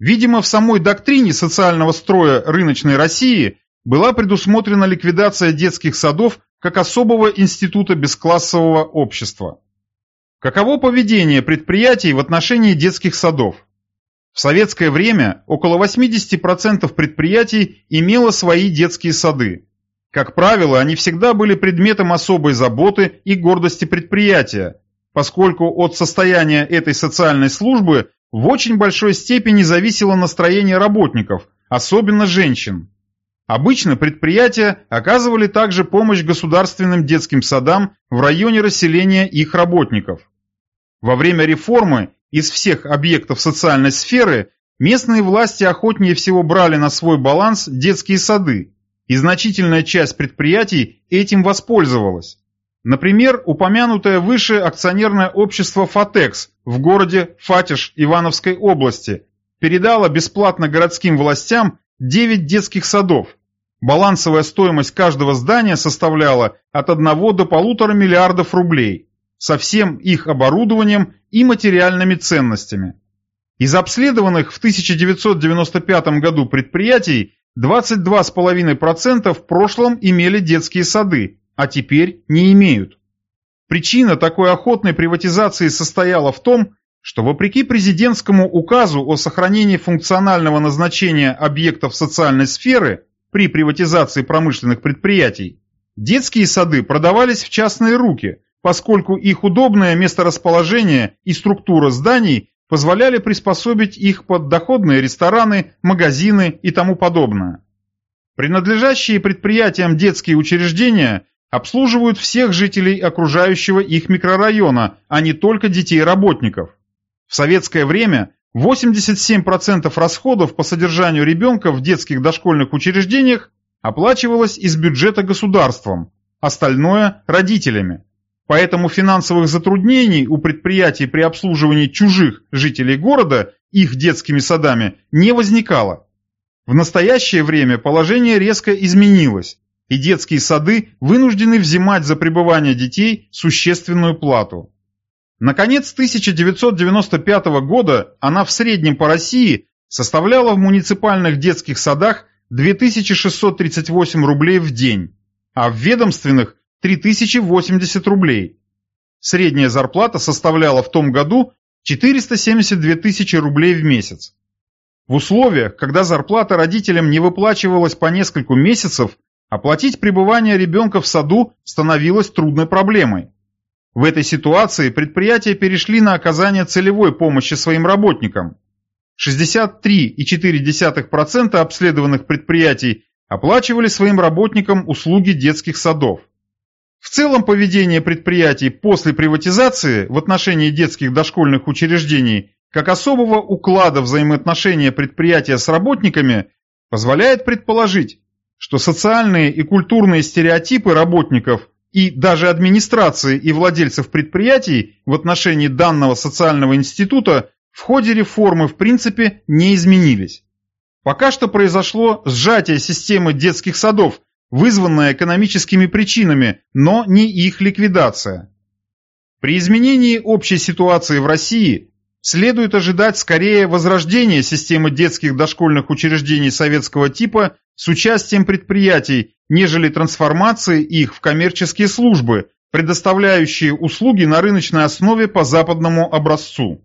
Видимо, в самой доктрине социального строя рыночной России была предусмотрена ликвидация детских садов как особого института бесклассового общества. Каково поведение предприятий в отношении детских садов? В советское время около 80% предприятий имело свои детские сады. Как правило, они всегда были предметом особой заботы и гордости предприятия, поскольку от состояния этой социальной службы в очень большой степени зависело настроение работников, особенно женщин. Обычно предприятия оказывали также помощь государственным детским садам в районе расселения их работников. Во время реформы из всех объектов социальной сферы местные власти охотнее всего брали на свой баланс детские сады, и значительная часть предприятий этим воспользовалась. Например, упомянутое выше акционерное общество «Фатекс» в городе Фатиш Ивановской области передало бесплатно городским властям 9 детских садов. Балансовая стоимость каждого здания составляла от 1 до полутора миллиардов рублей, со всем их оборудованием и материальными ценностями. Из обследованных в 1995 году предприятий 22,5% в прошлом имели детские сады, а теперь не имеют. Причина такой охотной приватизации состояла в том, что вопреки президентскому указу о сохранении функционального назначения объектов социальной сферы при приватизации промышленных предприятий, детские сады продавались в частные руки, поскольку их удобное месторасположение и структура зданий позволяли приспособить их под доходные рестораны, магазины и тому подобное. Принадлежащие предприятиям детские учреждения обслуживают всех жителей окружающего их микрорайона, а не только детей работников. В советское время 87% расходов по содержанию ребенка в детских дошкольных учреждениях оплачивалось из бюджета государством, остальное – родителями. Поэтому финансовых затруднений у предприятий при обслуживании чужих жителей города их детскими садами не возникало. В настоящее время положение резко изменилось и детские сады вынуждены взимать за пребывание детей существенную плату. Наконец 1995 года она в среднем по России составляла в муниципальных детских садах 2638 рублей в день, а в ведомственных 3080 рублей. Средняя зарплата составляла в том году 472 тысячи рублей в месяц. В условиях, когда зарплата родителям не выплачивалась по нескольку месяцев, Оплатить пребывание ребенка в саду становилось трудной проблемой. В этой ситуации предприятия перешли на оказание целевой помощи своим работникам. 63,4% обследованных предприятий оплачивали своим работникам услуги детских садов. В целом поведение предприятий после приватизации в отношении детских дошкольных учреждений как особого уклада взаимоотношения предприятия с работниками позволяет предположить, что социальные и культурные стереотипы работников и даже администрации и владельцев предприятий в отношении данного социального института в ходе реформы в принципе не изменились. Пока что произошло сжатие системы детских садов, вызванное экономическими причинами, но не их ликвидация. При изменении общей ситуации в России следует ожидать скорее возрождения системы детских дошкольных учреждений советского типа с участием предприятий, нежели трансформации их в коммерческие службы, предоставляющие услуги на рыночной основе по западному образцу.